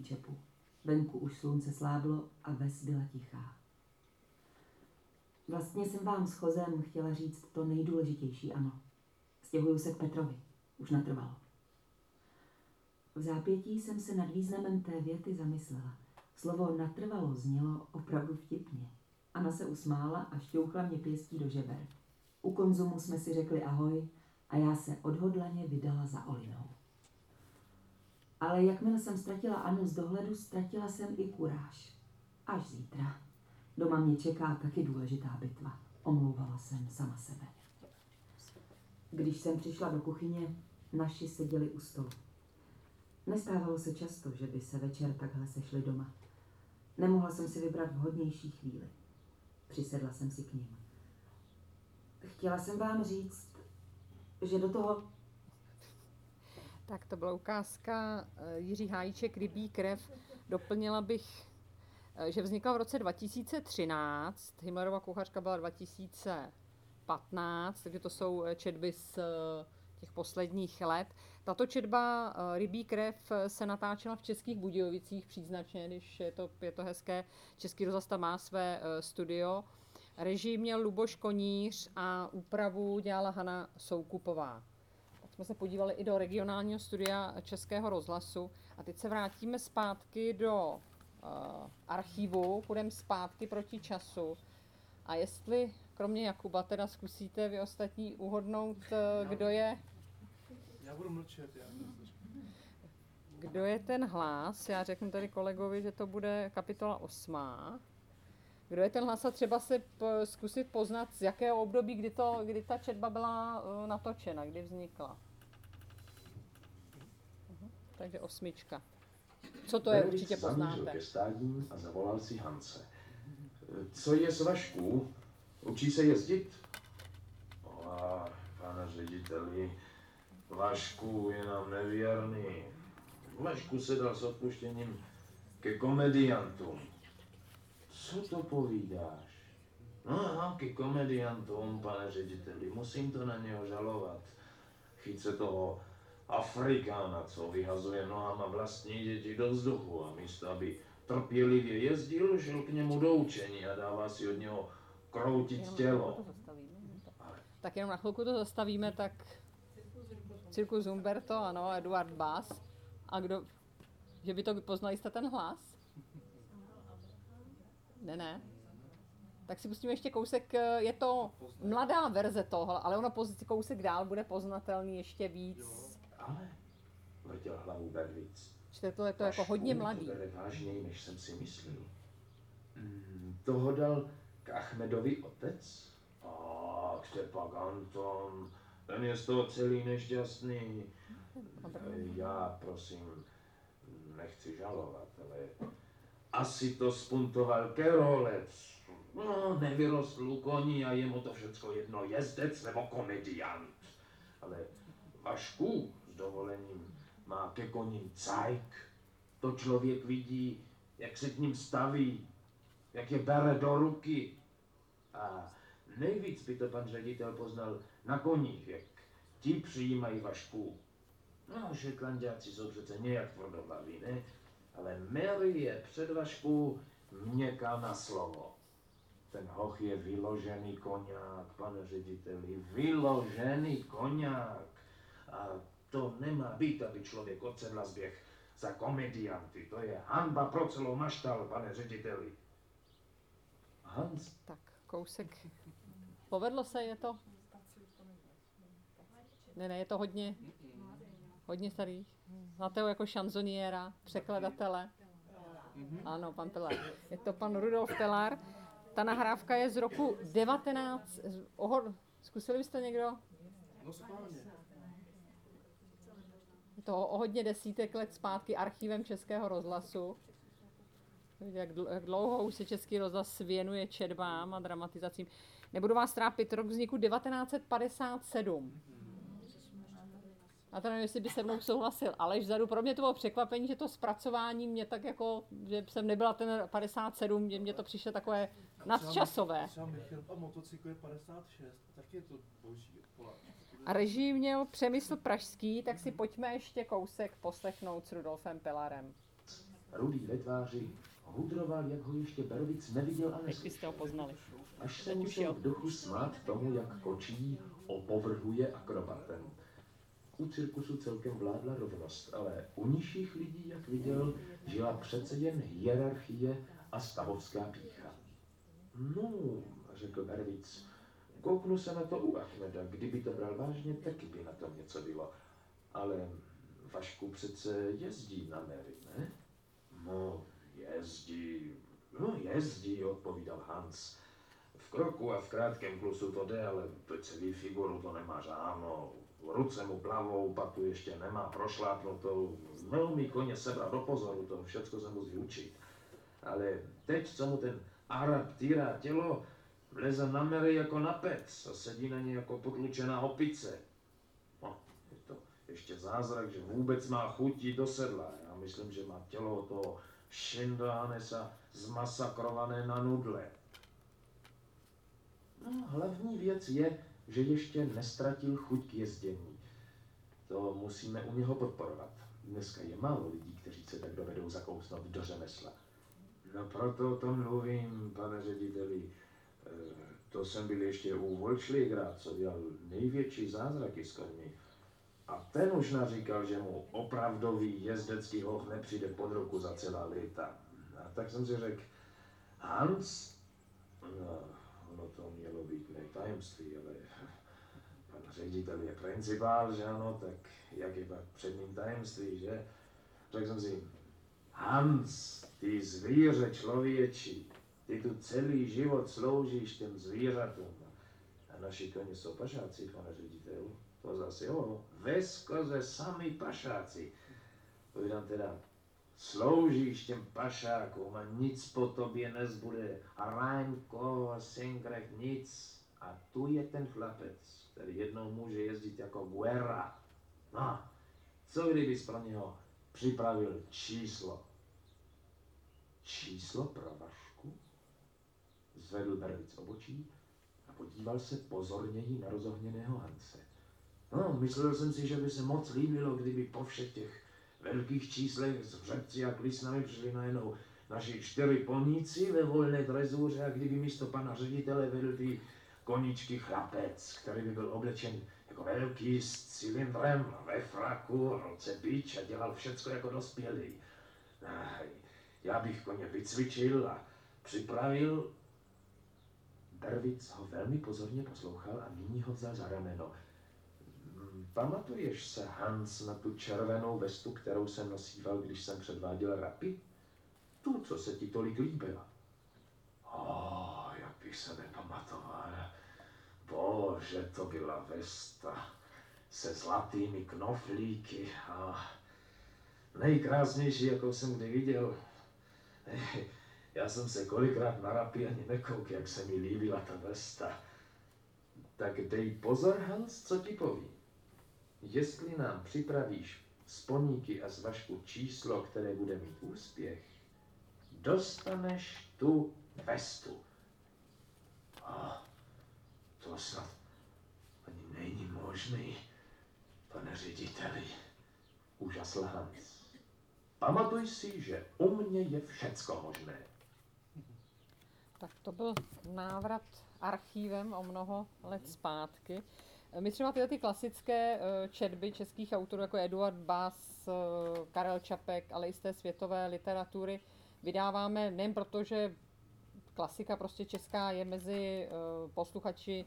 Venku už slunce sláblo a ves byla tichá. Vlastně jsem vám s Chozem chtěla říct to nejdůležitější, ano. Stěhuju se k Petrovi. Už natrvalo. V zápětí jsem se nad významem té věty zamyslela. Slovo natrvalo znělo opravdu vtipně. Anna se usmála a šťouchla mě pěstí do žeber. U konzumu jsme si řekli ahoj a já se odhodlaně vydala za Olinou. Ale jakmile jsem ztratila Anu z dohledu, ztratila jsem i kuráž. Až zítra. Doma mě čeká taky důležitá bitva. Omlouvala jsem sama sebe. Když jsem přišla do kuchyně, naši seděli u stolu. Nestávalo se často, že by se večer takhle sešli doma. Nemohla jsem si vybrat vhodnější chvíli. Přisedla jsem si k ním. Chtěla jsem vám říct, že do toho Tak to byla ukázka eh, Jiří Hájíček, Rybí krev. Doplnila bych, eh, že vznikla v roce 2013, Himmlerova kuchařka byla 2015, takže to jsou eh, četby z těch posledních let. Tato četba Rybí krev se natáčela v Českých Budějovicích příznačně, když je to, je to hezké. Český rozhlas má své studio. Režii měl Luboš Koníř a úpravu dělala Hana Soukupová. Jsme se podívali i do regionálního studia Českého rozhlasu a teď se vrátíme zpátky do uh, archivu, půjdeme zpátky proti času. A jestli, kromě Jakuba, teda zkusíte vy ostatní uhodnout, uh, kdo je, Já budu mlčet, já kdo je ten hlas. Já řeknu tady kolegovi, že to bude kapitola 8. Kdo je ten hlas a třeba se p- zkusit poznat, z jakého období, kdy, to, kdy ta četba byla uh, natočena, kdy vznikla. Mhm, Takže osmička. Co to je, Benedikt určitě poznáte. ke stádní a zavolal si Hance. Co je s Vašku? Učí se jezdit? A, pane řediteli, Vašku je nám nevěrný. Vašku se dal s odpuštěním ke komediantům. Co to povídáš? No aha, ke komediantům, pane řediteli, musím to na něho žalovat. Chyť se toho Afrikána, co vyhazuje nohama vlastní děti do vzduchu a místo, aby trpělivě jezdil, šel k němu do učení a dává si od něho kroutit tělo. Tak jenom na chvilku to zastavíme, tak Cirkus Umberto, ano, Eduard Bass. A kdo, že by to poznali jste ten hlas? Ne, ne. Tak si pustíme ještě kousek, eh, je to mladá verze toho, ale ono poz- kousek dál bude poznatelný ještě víc. Ale vrtěl hlavu Bervic. Čte to je to jako hodně mladý. To vážněji, než jsem si myslel. Mm, toho dal k Achmedovi otec? Ach, Štěpak Anton, ten je z toho celý nešťastný. Já, prosím, nechci žalovat, ale asi to spuntoval Kerolec. No, nevyrostl koní a je mu to všecko jedno, jezdec nebo komediant. Ale Vašku, s dovolením, má ke koním cajk. To člověk vidí, jak se k ním staví, jak je bere do ruky. A nejvíc by to pan ředitel poznal na koních, jak ti přijímají Vašku. No, šetlandáci jsou přece nějak tvrdohlaví, ne? Ale Mary je před Vašku měkká na slovo. Ten hoch je vyložený koňák, pane řediteli, vyložený koňák. A to nemá být, aby člověk odsedl zběh za komedianty. To je hanba pro celou maštal, pane řediteli. Hans, Tak, kousek. Povedlo se, je to? Ne, ne, je to hodně, hodně starý. Znáte ho jako šanzoniéra, překladatele. Ano, pan Telar. Je to pan Rudolf Telar. Ta nahrávka je z roku 19... z- Oho, zkusili byste někdo? No schválně. to o hodně desítek let zpátky archivem Českého rozhlasu. Jak, jak dlouho už se Český rozhlas věnuje četbám a dramatizacím. Nebudu vás trápit, rok vzniku 1957. A to nevím, jestli by se mnou souhlasil, ale vzadu pro mě to bylo překvapení, že to zpracování mě tak jako, že jsem nebyla ten 57, že mě to přišlo takové nadčasové. Třeba Michal a motocykl je 56, taky je to boží A režim měl Přemysl Pražský, tak si pojďme ještě kousek poslechnout s Rudolfem Pelarem. Rudý ve tváři hudroval, jak ho ještě Berovic neviděl a Teď byste ho poznali. Až se musel v duchu smát tomu, jak kočí opovrhuje akrobatem. U cirkusu celkem vládla rovnost, ale u nižších lidí, jak viděl, žila přece jen hierarchie a stavovská pícha. No, řekl Bervic, kouknu se na to u Achmeda, kdyby to bral vážně, taky by na tom něco bylo. Ale Vašku přece jezdí na Mary, ne? No, jezdí, no jezdí, odpovídal Hans. V kroku a v krátkém klusu to jde, ale to celý figuru to nemá žádnou. Ruce mu plavou, patu ještě nemá prošlápnutou, neumí koně sebrat do pozoru, to všechno se musí učit. Ale teď, co mu ten Arab týrá tělo, vleze na mery jako na pec a sedí na ně jako potlučená opice. No, je to ještě zázrak, že vůbec má chutí do sedla. Já myslím, že má tělo toho Šindohanesa zmasakrované na nudle. No, hlavní věc je, že ještě nestratil chuť k jezdění. To musíme u něho podporovat. Dneska je málo lidí, kteří se tak dovedou zakousnout do řemesla. No proto o tom mluvím, pane řediteli. Eh, to jsem byl ještě u Volčligra, co dělal největší zázraky s koňmi. A ten už naříkal, že mu opravdový jezdecký hoch nepřijde pod ruku za celá léta. A tak jsem si řekl, Hans? No, ono to mělo být ne tajemství, ale ředitel je principál, že ano, tak jak je pak před ním tajemství, že? Řekl jsem si, Hans, ty zvíře člověči, ty tu celý život sloužíš těm zvířatům. A naši koně jsou pašáci, pane ředitelu. To zase jo, ve skoze sami pašáci. Povídám teda, sloužíš těm pašákům a nic po tobě nezbude. A Rajnko, Sengrech, nic. A tu je ten chlapec, který jednou může jezdit jako Guerra. No, co kdybys pro něho připravil číslo? Číslo pro Vašku? Zvedl Bervic obočí a podíval se pozorněji na rozohněného Hanse. No, myslel jsem si, že by se moc líbilo, kdyby po všech těch velkých číslech s hřebci a klisnami přišli najednou naši čtyři poníci ve volné drezuře a kdyby místo pana ředitele vedl ty koničky chlapec, který by byl oblečen jako velký s cylindrem ve fraku, ruce bič a dělal všecko jako dospělý. Já bych koně vycvičil a připravil. Bervic ho velmi pozorně poslouchal a nyní ho vzal za rameno. Pamatuješ se, Hans, na tu červenou vestu, kterou jsem nosíval, když jsem předváděl rapy? Tu, co se ti tolik líbila. Oh, jak bych se nepamatoval. Bože, to byla vesta se zlatými knoflíky a nejkrásnější, jakou jsem kdy viděl. Já jsem se kolikrát na rapy ani nekouk, jak se mi líbila ta vesta. Tak dej pozor, Hans, co ti povím. Jestli nám připravíš z poníky a z vašku číslo, které bude mít úspěch, dostaneš tu vestu. A to snad ani není možný, pane řediteli, úžasl Hans. Pamatuj si, že u mě je všecko možné. Tak to byl návrat archívem o mnoho let zpátky. My třeba tyhle ty klasické eh, četby českých autorů, jako Eduard Bass, eh, Karel Čapek, ale i z té světové literatury, vydáváme nejen proto, že klasika prostě česká je mezi eh, posluchači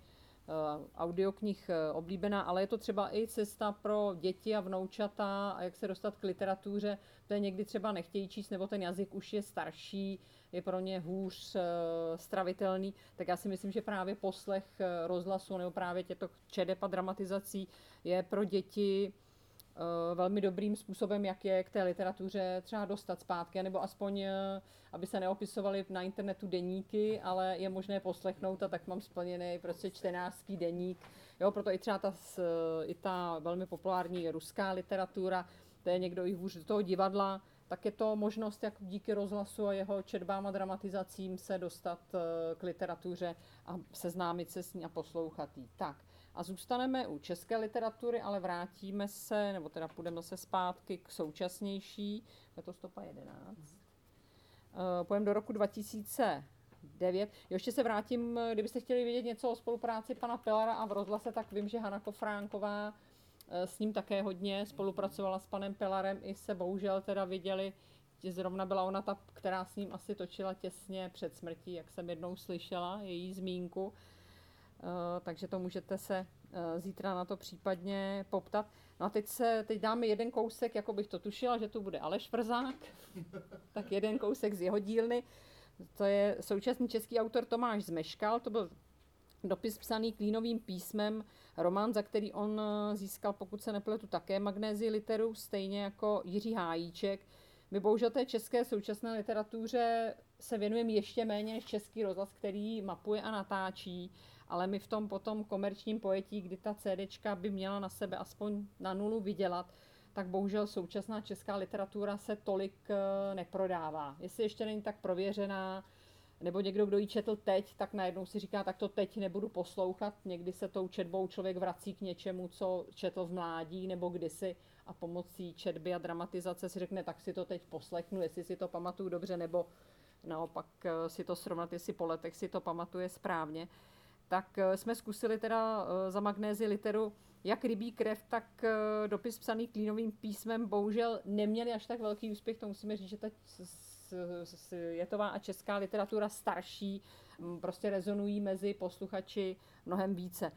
audioknih oblíbená, ale je to třeba i cesta pro děti a vnoučata a jak se dostat k literatuře, to je někdy třeba nechtějí číst, nebo ten jazyk už je starší, je pro ně hůř stravitelný, tak já si myslím, že právě poslech rozhlasu nebo právě těchto čedep a dramatizací je pro děti velmi dobrým způsobem, jak je k té literatuře třeba dostat zpátky, nebo aspoň, eh, aby se neopisovaly na internetu deníky, ale je možné poslechnout a tak mám splněný prostě čtenářský deník. Jo, proto i třeba ta, i ta velmi populární ruská literatura, to je někdo i hůř do toho divadla, tak je to možnost, jak díky rozhlasu a jeho četbám a dramatizacím se dostat k literatuře a seznámit se s ní a poslouchat jí. Tak, a zůstaneme u české literatury, ale vrátíme se, nebo teda půjdeme se zpátky k současnější, je to stopa 11. Uh, půjdeme do roku 2009. Ještě se vrátím, kdybyste chtěli vědět něco o spolupráci pana Pelara a v rozhlase, tak vím, že Hanna Kofránková eh, s ním také hodně spolupracovala s panem Pelarem, i se bohužel teda viděli, zrovna byla ona ta, která s ním asi točila těsně před smrtí, jak jsem jednou slyšela, její zmínku. Eh, takže to můžete se eh, zítra na to případně poptat. No a teď, se, teď dáme jeden kousek, jako bych to tušila, že tu bude Aleš Vrzák, tak jeden kousek z jeho dílny. To je současný český autor Tomáš Zmeškal, to byl dopis psaný klínovým písmem, román, za který on eh, získal, pokud se nepletu, také magnézii literu, stejně jako Jiří Hájíček. My bohužel té české současné literatuře se věnujeme ještě méně než český rozhlas, který mapuje a natáčí ale my v tom potom komerčním pojetí, kdy ta CDčka by měla na sebe aspoň na nulu vydělat, tak bohužel současná česká literatura se tolik eh, neprodává. Jestli ještě není tak prověřená, nebo někdo, kdo ji četl teď, tak najednou si říká, tak to teď nebudu poslouchat. Někdy se tou četbou člověk vrací k něčemu, co četl v mládí nebo kdysi a pomocí četby a dramatizace si řekne, tak si to teď poslechnu, jestli si to pamatuju dobře, nebo naopak eh, si to srovnat, jestli po letech si to pamatuje správně tak eh, jsme zkusili teda eh, za magnézi literu jak rybí krev, tak eh, dopis psaný klínovým písmem bohužel neměli až tak velký úspěch, to musíme říct, že ta světová a česká literatura starší mm, prostě rezonují mezi posluchači mnohem více.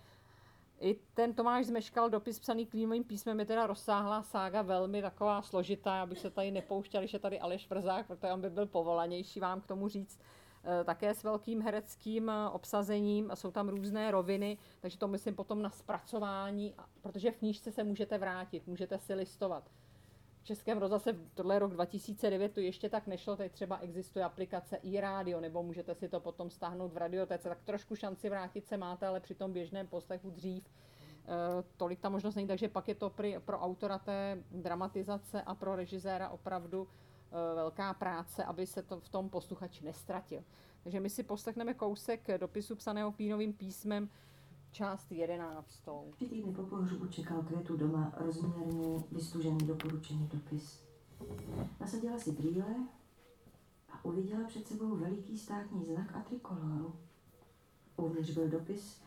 I ten Tomáš Zmeškal, dopis psaný klínovým písmem, je teda rozsáhlá sága, velmi taková složitá, abych se tady nepouštěl, že tady Aleš Vrzák, protože on by byl povolanější vám k tomu říct, také s velkým hereckým eh, obsazením, jsou tam různé roviny, takže to myslím potom na zpracování, protože v knížce se můžete vrátit, můžete si listovat. V Českém rozhlase, tohle rok 2009, to ještě tak nešlo, teď třeba existuje aplikace i rádio, nebo můžete si to potom stáhnout v radiotéce, tak trošku šanci vrátit se máte, ale při tom běžném poslechu dřív e, tolik ta možnost není, takže pak je to pro autora té dramatizace a pro režiséra opravdu Eh, velká práce, aby se to v tom posluchač nestratil. Takže my si poslechneme kousek dopisu psaného pínovým písmem, část jedenáctou. Tři týdny po pohřbu čekal květu doma rozměrný, vystužený doporučený dopis. Nasadila si brýle a uviděla před sebou veliký státní znak a trikoloru. Uvnitř byl dopis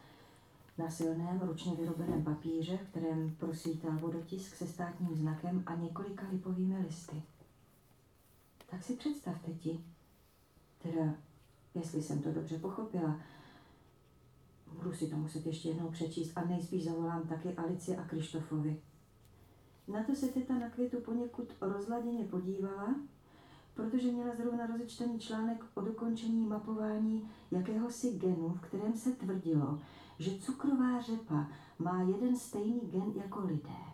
na silném ručně vyrobeném papíře, v kterém prosvítal vodotisk se státním znakem a několika lipovými listy. Tak si představte ti, teda, jestli jsem to dobře pochopila, budu si to muset ještě jednou přečíst a nejspíš zavolám taky Alici a Krištofovi. Na to se teta na květu poněkud rozladěně podívala, protože měla zrovna rozečtený článek o dokončení mapování jakéhosi genu, v kterém se tvrdilo, že cukrová řepa má jeden stejný gen jako lidé.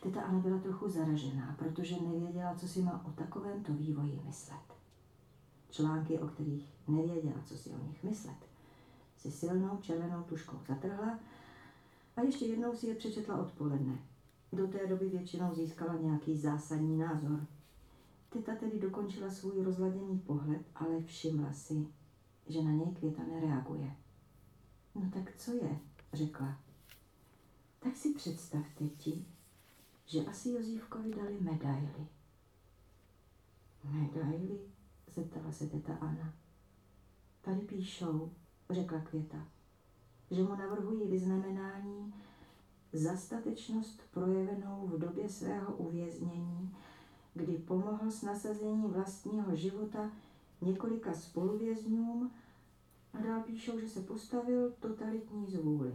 Teta Anna byla trochu zaražená, protože nevěděla, co si má o takovémto vývoji myslet. Články, o kterých nevěděla, co si o nich myslet, si silnou červenou tuškou zatrhla a ještě jednou si je přečetla odpoledne. Do té doby většinou získala nějaký zásadní názor. Teta tedy dokončila svůj rozladěný pohled, ale všimla si, že na něj květa nereaguje. No tak co je, řekla. Tak si představte ti, že asi Jozívkovi dali medaily. Medaily? zeptala se teta Anna. Tady píšou, řekla Květa, že mu navrhují vyznamenání za statečnost projevenou v době svého uvěznění, kdy pomohl s nasazením vlastního života několika spoluvězňům a dál píšou, že se postavil totalitní zvůli.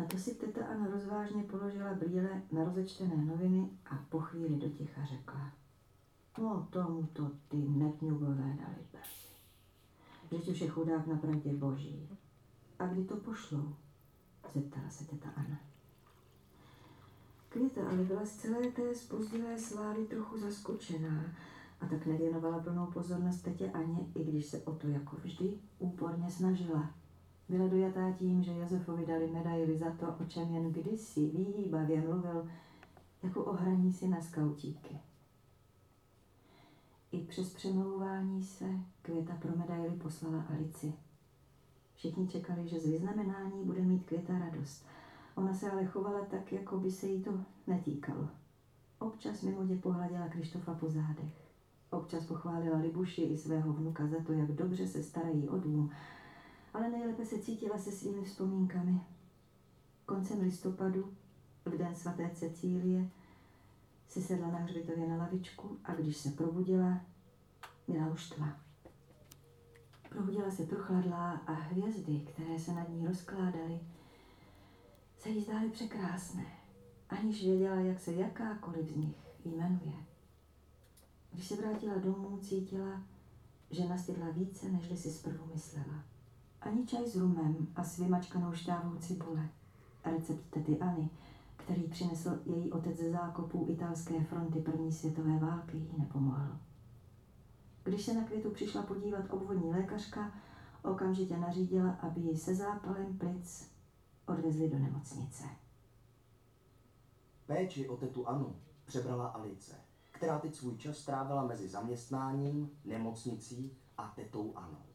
Na to si teta Anna rozvážně položila brýle na rozečtené noviny a po chvíli do ticha řekla. No tomu to ty netňubové dali brzy. Že už je chudák na pravdě boží. A kdy to pošlou? Zeptala se teta Anna. Květa ale byla z celé té spozdilé slávy trochu zaskočená a tak nevěnovala plnou pozornost tetě Aně, i když se o to jako vždy úporně snažila. Byla dojatá tím, že Josefovi dali medaili za to, o čem jen kdysi výhýbavě mluvil, jako o hraní si na skautíky. I přes přemlouvání se Květa pro medaili poslala Alici. Všichni čekali, že z vyznamenání bude mít Květa radost. Ona se ale chovala tak, jako by se jí to netýkalo. Občas mimo pohladila Krištofa po zádech. Občas pochválila Libuši i svého vnuka za to, jak dobře se starají o dům, ale nejlépe se cítila se svými vzpomínkami. Koncem listopadu, v den svaté Cecílie, si sedla na hřbitově na lavičku a když se probudila, byla už tma. Probudila se prochladlá a hvězdy, které se nad ní rozkládaly, se jí zdály překrásné, aniž věděla, jak se jakákoliv z nich jmenuje. Když se vrátila domů, cítila, že nastydla více, než si zprvu myslela. Ani čaj s rumem a s vymačkanou šťávou cibule. Recept tetyAny, který přinesl její otec ze zákopů italské fronty první světové války, jí nepomohl. Když se na květu přišla podívat obvodní lékařka, okamžitě nařídila, aby ji se zápalem plic odvezli do nemocnice. Péči o tetu Anu přebrala Alice, která teď svůj čas strávila mezi zaměstnáním, nemocnicí a tetou Anou.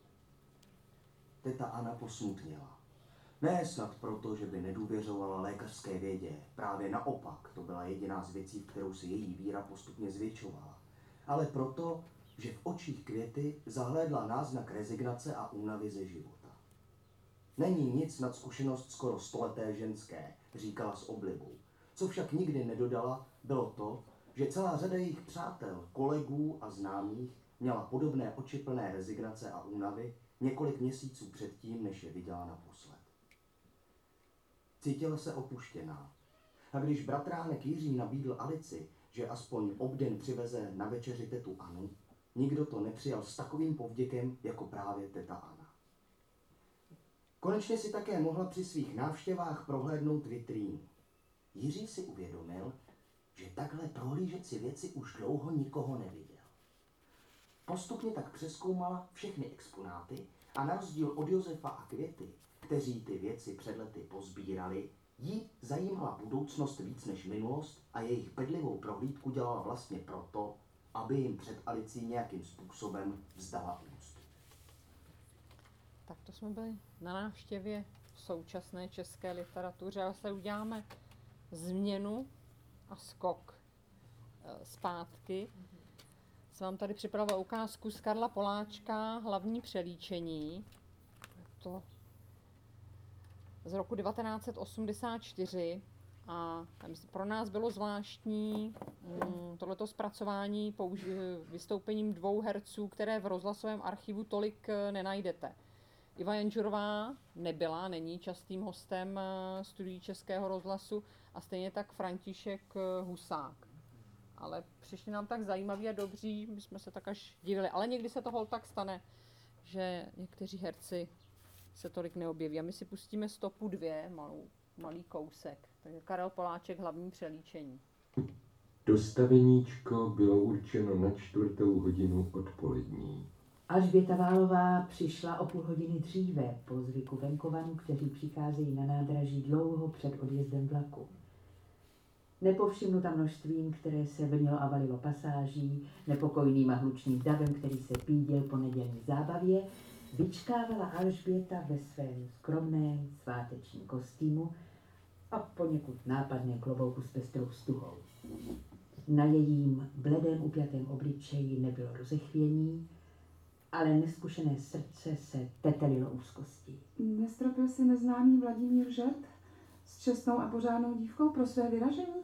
Teta Ana posmutněla. Ne snad proto, že by nedůvěřovala lékařské vědě. Právě naopak, to byla jediná z věcí, kterou si její víra postupně zvětšovala. Ale proto, že v očích květy zahlédla náznak rezignace a únavy ze života. Není nic nad zkušenost skoro stoleté ženské, říkala s oblibou. Co však nikdy nedodala, bylo to, že celá řada jejich přátel, kolegů a známých měla podobné oči plné rezignace a únavy několik měsíců předtím, než je viděla naposled. Cítila se opuštěná. A když bratránek Jiří nabídl Alici, že aspoň obden přiveze na večeři tetu Anu, nikdo to nepřijal s takovým povděkem jako právě teta Ana. Konečně si také mohla při svých návštěvách prohlédnout vitrínu. Jiří si uvědomil, že takhle prohlížet si věci už dlouho nikoho neviděl. Postupně tak přeskoumala všechny exponáty a na rozdíl od Josefa a Květy, kteří ty věci před lety pozbírali, jí zajímala budoucnost víc než minulost a jejich bedlivou prohlídku dělala vlastně proto, aby jim před Alicí nějakým způsobem vzdala úctu. Tak to jsme byli na návštěvě v současné české literatuře a se uděláme změnu a skok e, zpátky. Jsem vám tady připravila ukázku z Karla Poláčka, hlavní přelíčení. To z roku 1984 a pro nás bylo zvláštní mm, tohleto zpracování použi- vystoupením dvou herců, které v rozhlasovém archivu tolik e, nenajdete. Iva Jenžurová nebyla, není častým hostem e, studií Českého rozhlasu a stejně tak František eh, Husák. Ale přišli nám tak zajímaví a dobří, my jsme se tak až divili. Ale někdy se toho tak stane, že někteří herci se tolik neobjeví. A my si pustíme stopu dvě, malou, malý kousek. Takže Karel Poláček, hlavní přelíčení. Dostaveníčko bylo určeno na čtvrtou hodinu odpolední. Alžběta Válová přišla o půl hodiny dříve po zvyku venkovanů, kteří přicházejí na nádraží dlouho před odjezdem vlaku. Nepovšimnuta množstvím, které se vlnilo a valilo pasáží, nepokojným a hlučným davem, který se píděl po nedělní zábavě, vyčkávala Alžběta ve svém skromném svátečním kostýmu a poněkud nápadném klobouku s pestrou stuhou. Na jejím bledém upjatém obličeji nebylo rozechvění, ale neskušené srdce se tetelilo úzkostí. Nestropil si neznámý Vladimír Žert čestnou a pořádnou dívkou pro své vyražení?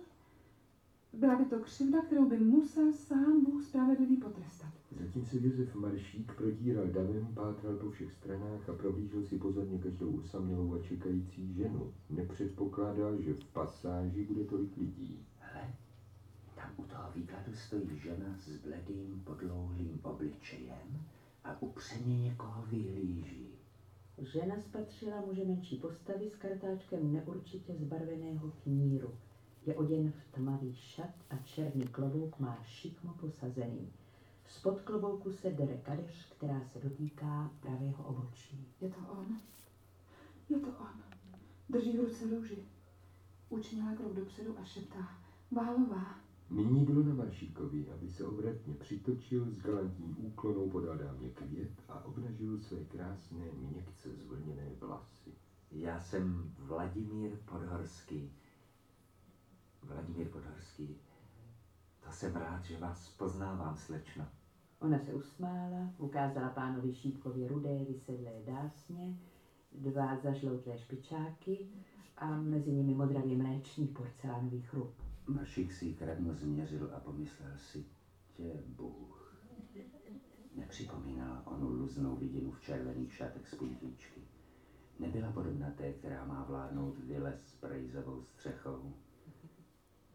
Byla by to křivda, kterou by musel sám Bůh spravedlivý potrestat. Zatímco Josef Maršík protíral davem, pátral po všech stranách a prohlížel si pozorně každou osamělou a čekající ženu. Nepředpokládal, že v pasáži bude tolik lidí. Hele, tam u toho výkladu stojí žena s bledým podlouhlým obličejem a upřeně někoho vyhlíží. Žena spatřila muže menší postavy s kartáčkem neurčitě zbarveného kníru. Je oděn v tmavý šat a černý klobouk má šikmo posazený. Spod klobouku se dere kadeř, která se dotýká pravého obočí. Je to on? Je to on. Drží v ruce růži. Učinila krok dopředu a šeptá. Válová. Nyní bylo na Maršíkovi, aby se obratně přitočil, s galantní úklonou podal dámě květ a obnažil své krásné, měkce zvlněné vlasy. Já jsem Vladimír Podhorský. Vladimír Podhorský, to jsem rád, že vás poznávám, slečno. Ona se usmála, ukázala pánovi Šípkově rudé vysedlé dásně, dva zažloutlé špičáky a mezi nimi modravě mléčný porcelánový chrup. Maršík si ji kradno změřil a pomyslel si, tě Bůh. Nepřipomínala onu luznou vidinu v červených šatech z puntíčky. Nebyla podobná té, která má vládnout vile s prejzovou střechou.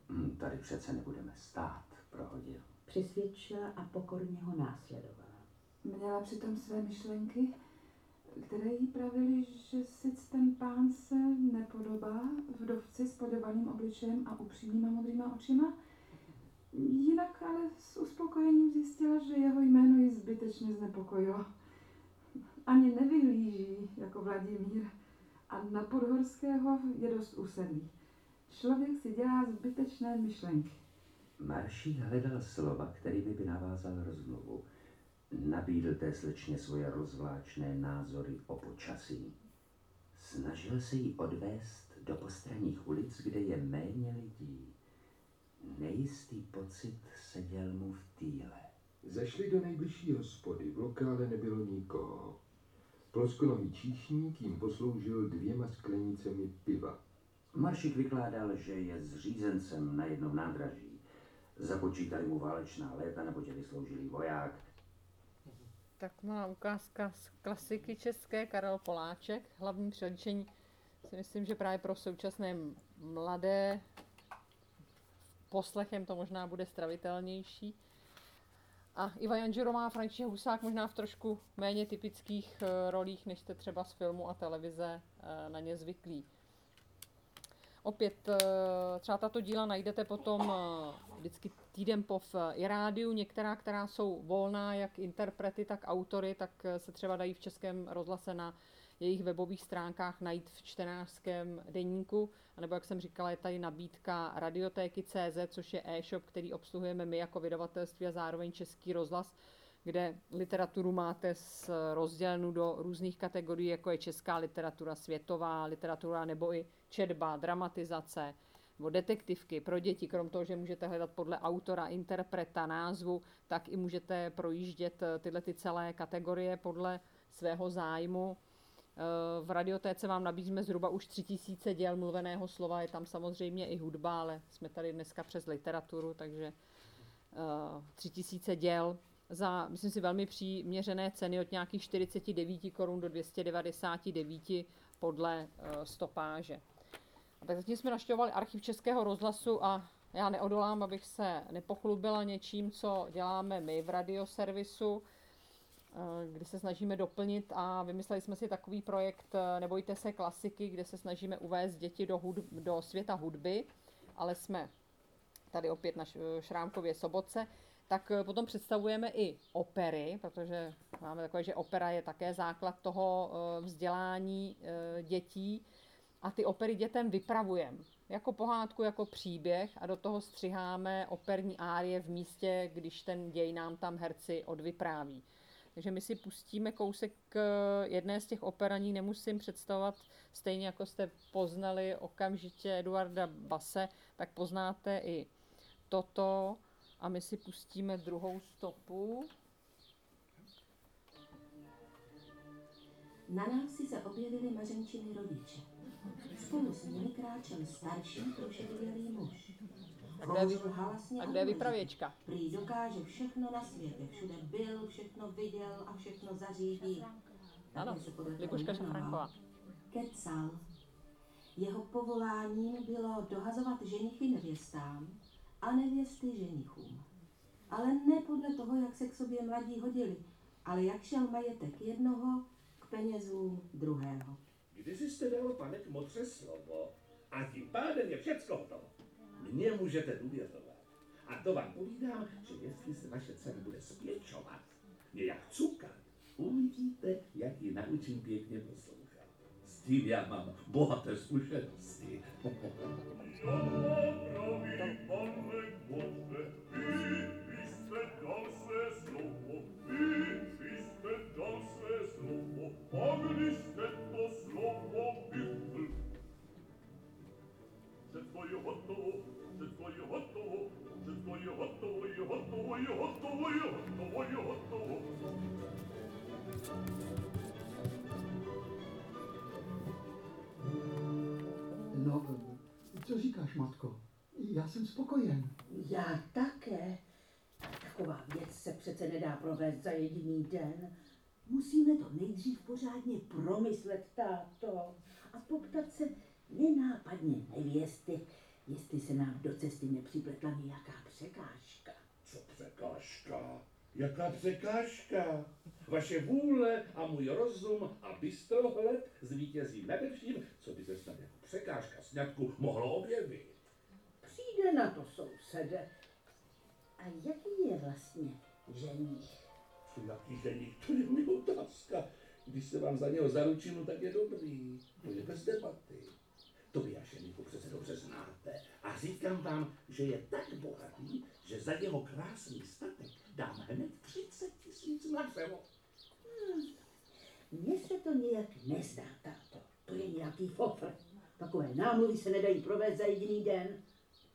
Hm, tady přece nebudeme stát, prohodil. Přisvědčila a pokorně ho následovala. Měla přitom své myšlenky, které jí pravily, že sice ten pán se nepodobá vdovci s podobaným obličejem a upřímnýma modrýma očima, jinak ale s uspokojením zjistila, že jeho jméno ji zbytečně znepokojilo. Ani nevyhlíží jako Vladimír a na Podhorského je dost usedlý. Člověk si dělá zbytečné myšlenky. Maršík hledal slova, kterými by navázal rozmluvu. Nabídl té slečně svoje rozvláčné názory o počasí. Snažil se jí odvést do postranních ulic, kde je méně lidí. Nejistý pocit seděl mu v týle. Zašli do nejbližší hospody, v lokále nebylo nikoho. Ploskonohý číšník jim posloužil dvěma sklenicemi piva. Maršík vykládal, že je zřízencem na jednom nádraží. Započítali mu válečná léta, nebo tě vysloužilý voják. Tak má ukázka z klasiky české Karel Poláček. Hlavní přeličení si myslím, že právě pro současné mladé poslechem to možná bude stravitelnější. A Iva Janžerová a František Husák možná v trošku méně typických eh, rolích, než jste třeba z filmu a televize eh, na ně zvyklí. Opět eh, třeba tato díla najdete potom vždycky týden po v irádiu, některá, která jsou volná, jak interprety, tak autory, tak se třeba dají v českém rozhlase na jejich webových stránkách najít v čtenářském deníku, nebo jak jsem říkala, je tady nabídka radiotéky CZ, což je e-shop, který obsluhujeme my jako vydavatelství a zároveň Český rozhlas, kde literaturu máte rozdělenou do různých kategorií, jako je česká literatura, světová literatura, nebo i četba, dramatizace, nebo detektivky pro děti, krom toho, že můžete hledat podle autora, interpreta, názvu, tak i můžete projíždět tyhle ty celé kategorie podle svého zájmu. V radiotéce vám nabízíme zhruba už 3000 děl mluveného slova, je tam samozřejmě i hudba, ale jsme tady dneska přes literaturu, takže 3000 děl za, myslím si, velmi přiměřené ceny od nějakých 49 korun do 299 podle stopáže. A tak zatím jsme naštěvovali archiv Českého rozhlasu a já neodolám, abych se nepochlubila něčím, co děláme my v radioservisu. Eh, kdy se snažíme doplnit a vymysleli jsme si takový projekt eh, Nebojte se klasiky, kde se snažíme uvést děti do, hudb, do světa hudby, ale jsme tady opět na Šrámkově Sobotce, tak eh, potom představujeme i opery, protože máme takové, že opera je také základ toho vzdělání dětí. A ty opery dětem vypravujeme jako pohádku, jako příběh. A do toho střiháme operní árie v místě, když ten děj nám tam herci odvypráví. Takže my si pustíme kousek jedné z těch operaní, nemusím představovat, stejně jako jste poznali okamžitě Eduarda Base, tak poznáte i toto a my si pustíme druhou stopu. Na návsi se objevili mařenčiny rodiče. Spolu s nimi kráčel starší prošedivělý muž. A kde, je, a kde je vypravěčka? Prý dokáže všechno na světě, všude byl, všechno viděl a všechno zařídí. Ano, Libuška Šafranková. Kecal. Jeho povoláním bylo dohazovat ženichy nevěstám a nevěsty ženichům. Ale ne podle toho, jak se k sobě mladí hodili, ale jak šel majetek jednoho k penězům druhého. Když jste dal pane Kmotře slovo a tím pádem je všecko hotovo. Mně můžete důvěřovat. A to vám povídám, že jestli se vaše dcera bude spěčovat, nějak cukat, uvidíte, jak ji naučím pěkně poslouchat. S tím já mám bohaté zkušenosti. Wszystko je gotowo, wszystko je gotowo, wszystko je gotowo, je gotowo, je gotowo, je gotowo, matko? Já jsem spokojen. Já také. Taková věc se přece nedá provést za jediný den. Musíme to nejdřív pořádně promyslet, táto, a poptat se nenápadně nevěsty, jestli se nám do cesty nepřipletla nějaká překážka. Co překážka? Jaká překážka? Vaše vůle a můj rozum a bystrohled zvítězí nade vším, co by se snad jako překážka sňatku mohlo objevit. Přijde na to, sousede. A jaký je vlastně ženich? Jaký ženich, to je mi otázka. Když se vám za něho zaručím, no tak je dobrý. To je bez debaty. To vy Jašeniku přece dobře znáte. A říkám vám, že je tak bohatý, že za jeho krásný statek dám hned 30 tisíc na dřevo. Hmm. Mně se to nějak nezdá, táto. To je nějaký fofr. Takové námluvy se nedají provést za jediný den.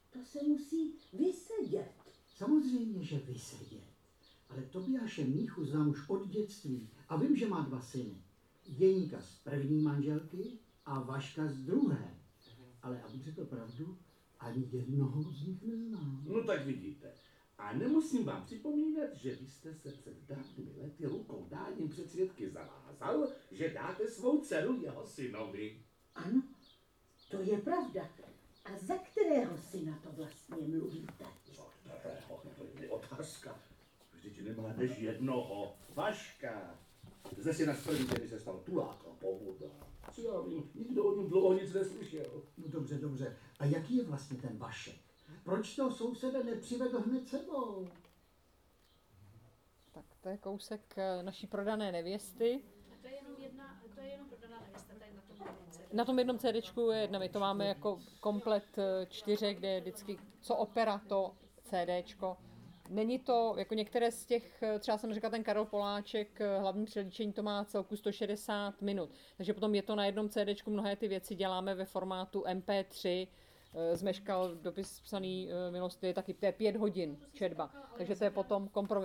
To se musí vysedět. Samozřejmě, že vysedět. Ale Tobiáše Míchu znám už od dětství a vím, že má dva syny. Jeníka z první manželky a Vaška z druhé. Ale abych řekl pravdu, ani jednoho z nich neznám. No tak vidíte. A nemusím vám připomínat, že vy jste se před dávnými lety rukou dáním před svědky zavázal, že dáte svou dceru jeho synovi. Ano, to je pravda. A za kterého syna to vlastně mluvíte? Kterého? To je otázka. Vždyť nemá než jednoho. Vaška. Ze syna z první se stal tulák a pobuda. Co já vím, nikdo o něm dlouho nic neslyšel. No dobře, dobře. A jaký je vlastně ten Vašek? Proč to souseda nepřivedl hned sebou? Tak to je kousek eh, naší prodané nevěsty. A to je jenom jedna, to je jenom prodaná nevěsta, je na tom jednom Na tom jednom CDčku je jedna, my to máme jako komplet eh, čtyře, kde je vždycky co opera, to CDčko. Není to, jako některé z těch, eh, třeba jsem řekla ten Karel Poláček, hlavní přelíčení to má celku 160 minut. Takže potom je to na jednom CDčku, mnohé ty věci děláme ve formátu MP3, eh, zmeškal dopis psaný milosti, je taky to je pět hodin četba, takže to je potom kompro,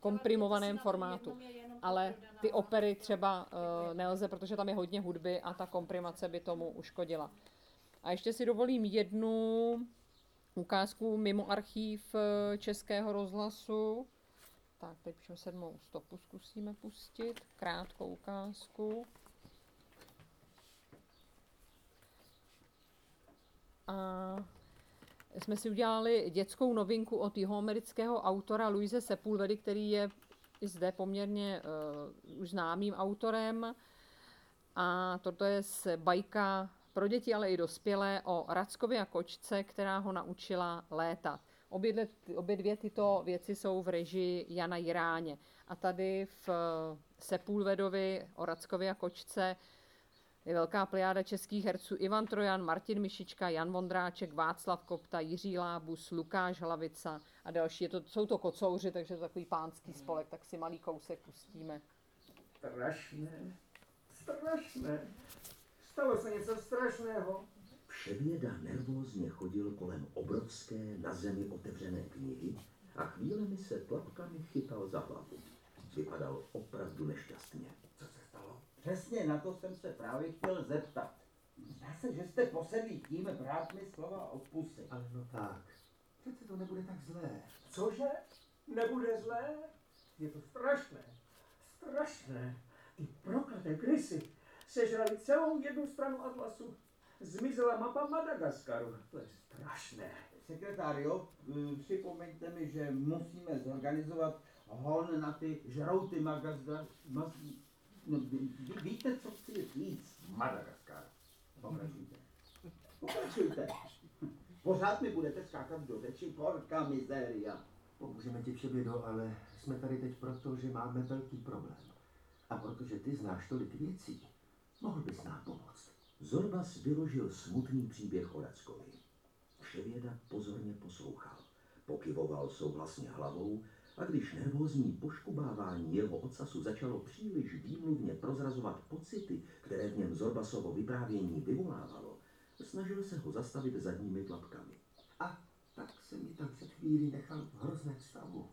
komprimovaném formátu. Ale ty opery třeba nelze, protože tam je hodně hudby a ta komprimace by tomu uškodila. A ještě si dovolím jednu ukázku mimo archív Českého rozhlasu. Tak, teď už sedmou stopu zkusíme pustit, krátkou ukázku. A jsme si udělali dětskou novinku od jihoamerického autora Luise Sepulvedy, který je i zde poměrně uh, už známým autorem. A toto je z bajka pro děti, ale i dospělé o Rackovi a kočce, která ho naučila létat. Obě, obě dvě tyto věci jsou v režii Jana Jiráně. A tady v Sepulvedovi o Rackovi a kočce je velká plejáda českých herců Ivan Trojan, Martin Mišička, Jan Vondráček, Václav Kopta, Jiří Lábus, Lukáš Hlavica a další. Je to, jsou to kocouři, takže to takový pánský spolek, tak si malý kousek pustíme. Strašné, strašné. Stalo se něco strašného. Vševěda nervózně chodil kolem obrovské na zemi otevřené knihy a chvílemi se tlapkami chytal za hlavu. Vypadal opravdu nešťastně. Přesně na to jsem se právě chtěl zeptat. Zdá se, že jste posedlí tím brát mi slova o pusy. Ale no tak. Přece to nebude tak zlé. Cože? Nebude zlé? Je to strašné. Strašné. Ty prokleté krysy sežrali celou jednu stranu atlasu. Zmizela mapa Madagaskaru. To je strašné. Sekretário, eh, připomeňte mi, že musíme zorganizovat hon na ty žrouty magazda... No, ví, víte, co chci říct? Madagaskar. Pokračujte. Pokračujte. Pořád mi budete skákat do řeči, porka mizeria. Pomůžeme ti všebědo, ale jsme tady teď proto, že máme velký problém. A protože ty znáš tolik věcí, mohl bys nám pomoct. Zorbas vyložil smutný příběh o Rackovi. Vševěda pozorně poslouchal. Pokyvoval souhlasně hlavou a když nervózní poškubávání jeho ocasu začalo příliš výmluvně prozrazovat pocity, které v něm Zorbasovo vyprávění vyvolávalo, snažil se ho zastavit zadními tlapkami. A tak se mi tam před chvílí nechal v hrozném stavu.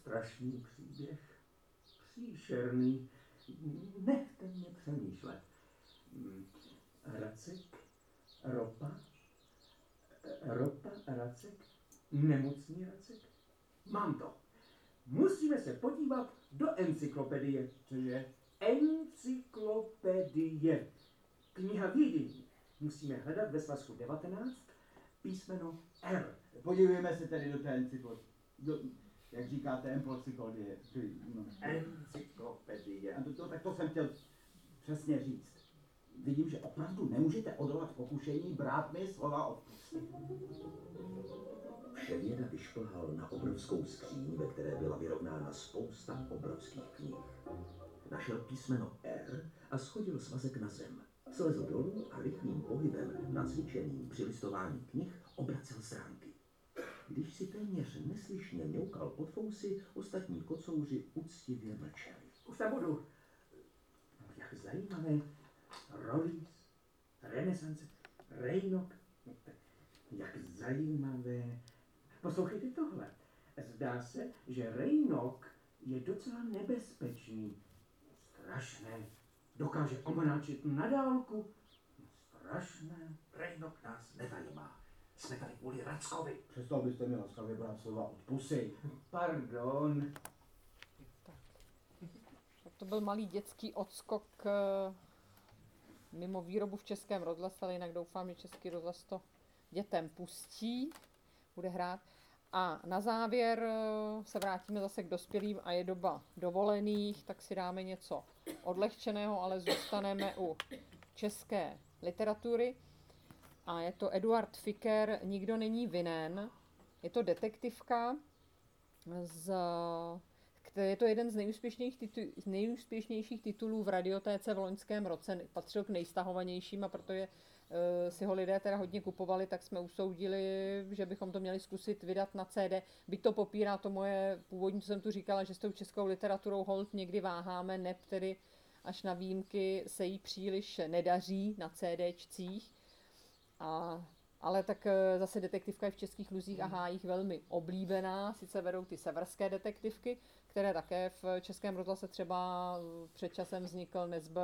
Strašný příběh, příšerný. Nechte mě přemýšlet. Hmm, Racek, ropa, ropa, Racek, nemocný Racek. Mám to. Musíme se podívat do encyklopedie. Cože? Encyklopedie. Kniha vědění. Musíme hledat ve svazku 19 písmeno R. Podívejme se tedy do té encyklopedie. Do, jak říkáte, encyklopedie. No. Encyklopedie. A to, to, tak to jsem chtěl přesně říct. Vidím, že opravdu nemůžete odolat pokušení brát mi slova od Vševěda vyšplhal na obrovskou skříň, ve které byla vyrovnána spousta obrovských knih. Našel písmeno R a schodil svazek na zem. Slezl dolů a rychlým pohybem, nacvičeným při listování knih, obracel stránky. Když si téměř neslyšně mňoukal pod fousy, ostatní kocouři úctivě mlčeli. Už tam budu. Jak zajímavé. Rollis, renesance, Rejnok. Jak zajímavé. Poslouchejte tohle. Zdá se, že Rejnok je docela nebezpečný. Strašné. Dokáže omráčit na dálku. Strašné. Rejnok nás nezajímá. Jsme tady kvůli Rackovi. Přestal byste mi laskavě brát slova od pusy. Pardon. Tak to byl malý dětský odskok eh, mimo výrobu v Českém rozhlase, ale jinak doufám, že Český rozhlas to dětem pustí, bude hrát. A na závěr eh, se vrátíme zase k dospělým a je doba dovolených, tak si dáme něco odlehčeného, ale zůstaneme u české literatury. A je to Eduard Ficker, Nikdo není vinen. Je to detektivka z je to jeden z nejúspěšnějších, titul, z nejúspěšnějších titulů v radiotéce v loňském roce. Patřil k nejstahovanějším a protože uh, si ho lidé teda hodně kupovali, tak jsme usoudili, že bychom to měli zkusit vydat na CD. Byť to popírá to moje původní, co jsem tu říkala, že s tou českou literaturou hold někdy váháme, neb tedy až na výjimky se jí příliš nedaří na CDčcích. A ale tak eh, zase detektivka je v českých luzích a hájích velmi oblíbená. Sice vedou ty severské detektivky, které také v českém rozhlase třeba před časem vznikl Nezb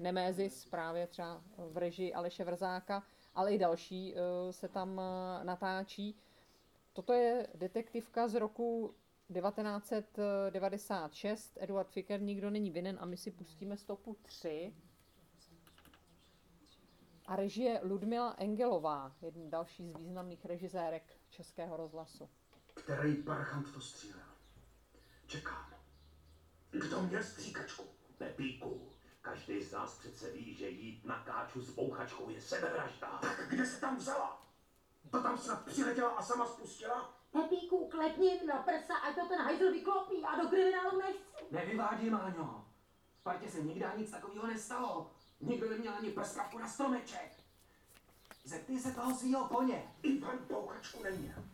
Nemézis, právě třeba v režii Aleše Vrzáka, ale i další uh, se tam uh, natáčí. Toto je detektivka z roku 1996. Eduard Ficker, nikdo není vinen a my si pustíme stopu 3 a režie Ludmila Engelová, jeden další z významných režisérek Českého rozhlasu. Který parchant to střílel? Čekám. Kdo měl stříkačku? Pepíku, každý z nás přece ví, že jít na káču s bouchačkou je sebevražda. Tak kde se tam vzala? To tam snad přiletěla a sama spustila? Pepíku, klepni jim na prsa, ať to ten hajzl vyklopí a do kriminálu nechci. Nevyvádí, Máňo. V partě se nikdy nic takového nestalo. Nikdo neměl ani prskavku na stromeček. Zeptej se toho svého koně. Ivan bouchačku neměl.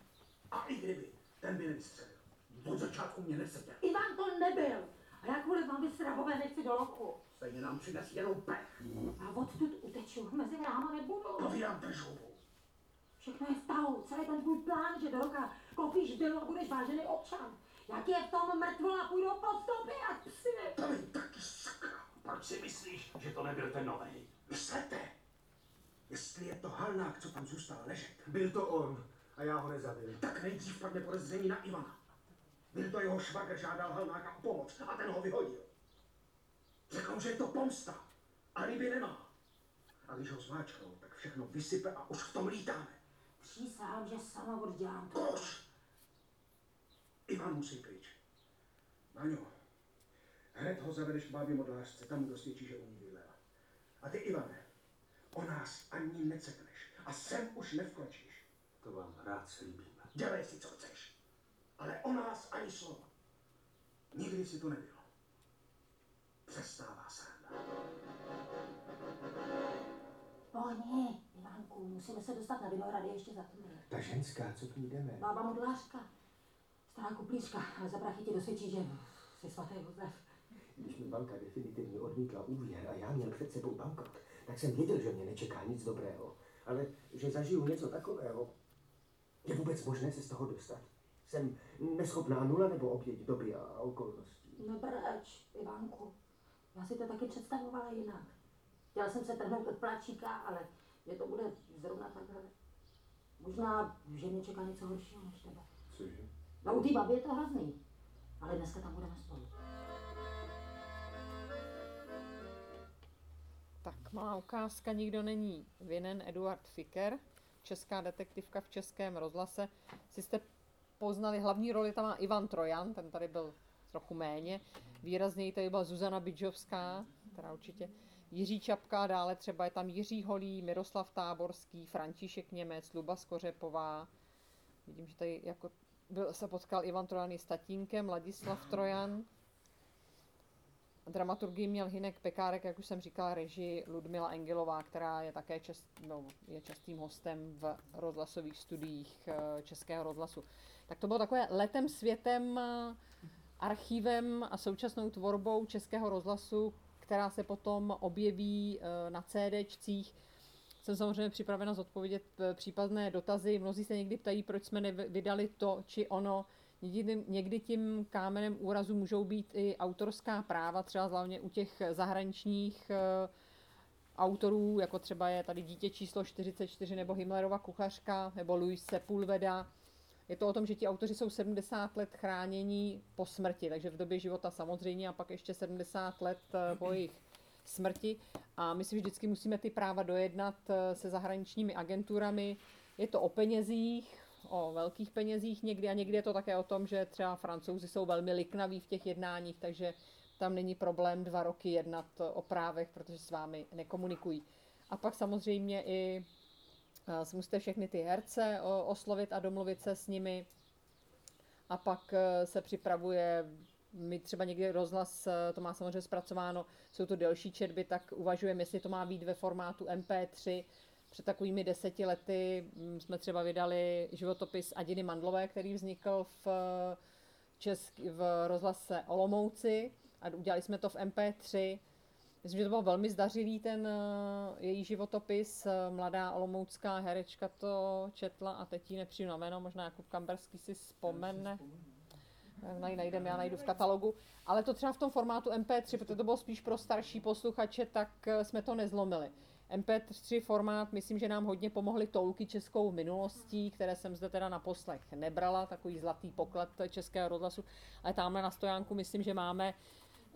A i kdyby, ten by nevystřelil. Od začátku mě neseděl. Ivan to nebyl. A já kvůli vám strahové nechci do loku. Stejně nám přines jenom pech. A odtud uteču, mezi náma nebudu. Povídám držovu. Všechno je v tahu, celý ten tvůj plán, že do roka koupíš byl a budeš vážený občan. Jak je v tom mrtvola, půjdou po stopě jak psy. To mi taky sakra. Proč si myslíš, že to nebyl ten novej? Myslete, jestli je to Halnák, co tam zůstal ležet. Byl to on a já ho nezabil. Tak nejdřív padne podezření na Ivana. Byl to jeho švagr, žádal Halnáka o pomoc a ten ho vyhodil. Řekl, že je to pomsta a ryby nemá. A když ho zmáčknou, tak všechno vysype a už v tom lítáme. Přísahám, že sama oddělám to. Koš! Ivan musí pryč. Maňo, hned ho zavedeš k bábě modlářce, tam mu dosvědčí, že umí vylévat. A ty, Ivane, O nás ani necekneš. A sem už nevkročíš. To vám rád slíbím. Dělej si, co chceš. Ale o nás ani slovo. Nikdy si to nebylo. Přestává sranda. Pohni, Ivánku, musíme se dostat na Vinohrady ještě za tmy. Ta ženská, co k ní jdeme? Bába modlářka, stará kuplířka, ale za prachy ti dosvědčí, že jsi svatý Josef. Když mi banka definitivně odmítla úvěr a já měl před sebou bankrot, tak jsem věděl, že mě nečeká nic dobrého. Ale že zažiju něco takového, je vůbec možné se z toho dostat. Jsem neschopná nula nebo oběť doby a okolností. No brč, Ivánku, já si to taky představovala jinak. Chtěla jsem se trhnout od pláčíka, ale mě to bude zrovna takhle. Možná, že mě čeká něco horšího než tebe. Cože? No u té babi je to hrozný. Ale dneska tam budeme spolu. Tak malá ukázka, nikdo není vinen, Eduard Ficker, česká detektivka v českém rozhlase. Si jste poznali, hlavní roli tam má Ivan Trojan, ten tady byl trochu méně. Výrazněji tady byla Zuzana Bidžovská, která určitě Jiří Čapka, dále třeba je tam Jiří Holý, Miroslav Táborský, František Němec, Luba Skořepová. Vidím, že tady jako byl, se potkal Ivan Trojan i s tatínkem, Ladislav Trojan. Dramaturgii měl Hinek Pekárek, jak už jsem říkala, režii Ludmila Engelová, která je také čast, no, je častým hostem v rozhlasových studiích eh, Českého rozhlasu. Tak to bylo takové letem světem, eh, archivem a současnou tvorbou Českého rozhlasu, která se potom objeví eh, na CDčcích. Jsem samozřejmě připravena zodpovědět eh, případné dotazy. Mnozí se někdy ptají, proč jsme nevydali to či ono. Někdy, tím kámenem úrazu můžou být i autorská práva, třeba hlavně u těch zahraničních autorů, jako třeba je tady Dítě číslo 44 nebo Himmlerova kuchařka nebo Luis Sepulveda. Je to o tom, že ti autoři jsou 70 let chránění po smrti, takže v době života samozřejmě a pak ještě 70 let eh, po jejich smrti. A my si vždycky musíme ty práva dojednat eh, se zahraničními agenturami. Je to o penězích, o velkých penězích někdy a někdy je to také o tom, že třeba francouzi jsou velmi liknaví v těch jednáních, takže tam není problém dva roky jednat o právech, protože s vámi nekomunikují. A pak samozřejmě i si musíte všechny ty herce oslovit a domluvit se s nimi. A pak eh, se připravuje, my třeba někdy rozhlas eh, to má samozřejmě zpracováno, jsou to delší četby, tak uvažujeme, jestli to má být ve formátu MP3. Před takovými deseti lety mm, jsme třeba vydali životopis Adiny Mandlové, který vznikl v, eh, česk, v rozhlase Olomouci a udělali jsme to v MP3. Myslím, že to byl velmi zdařilý ten eh, její životopis. Eh, Mladá olomoucká herečka to četla a teď jí nepřijdu na jméno, možná Jakub Kamberský si vzpomene. Naj, najdem, já najdu v katalogu. Ale to třeba v tom formátu MP3, protože to bylo spíš pro starší posluchače, tak eh, jsme to nezlomili. MP3 formát, myslím, že nám hodně pomohly toulky českou minulostí, které jsem zde teda na poslech nebrala, takový zlatý poklad českého rozhlasu, ale tamhle na stojánku myslím, že máme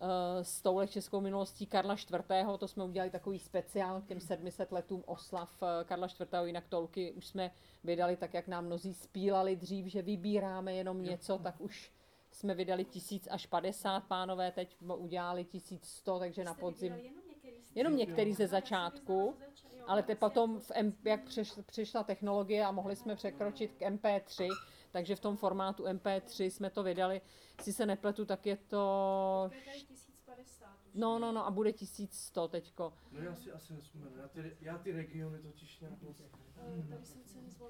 uh, stoulek českou minulostí Karla IV. To jsme udělali takový speciál k těm 700 letům oslav eh, Karla IV. Jinak tolky už jsme vydali tak, jak nám mnozí spílali dřív, že vybíráme jenom něco, tak už jsme vydali tisíc až 50 pánové, teď udělali 1100, takže na podzim. Jenom některý ze začátku, ale te potom, v M, jak přišla technologie a mohli jsme překročit k MP3, takže v tom formátu MP3 jsme to vydali. Si se nepletu, tak je to... To je tady 1050 už. No, no, no a bude 1100 teďko. No já si asi nespomenu, já ty, já ty regiony totiž nějak moc...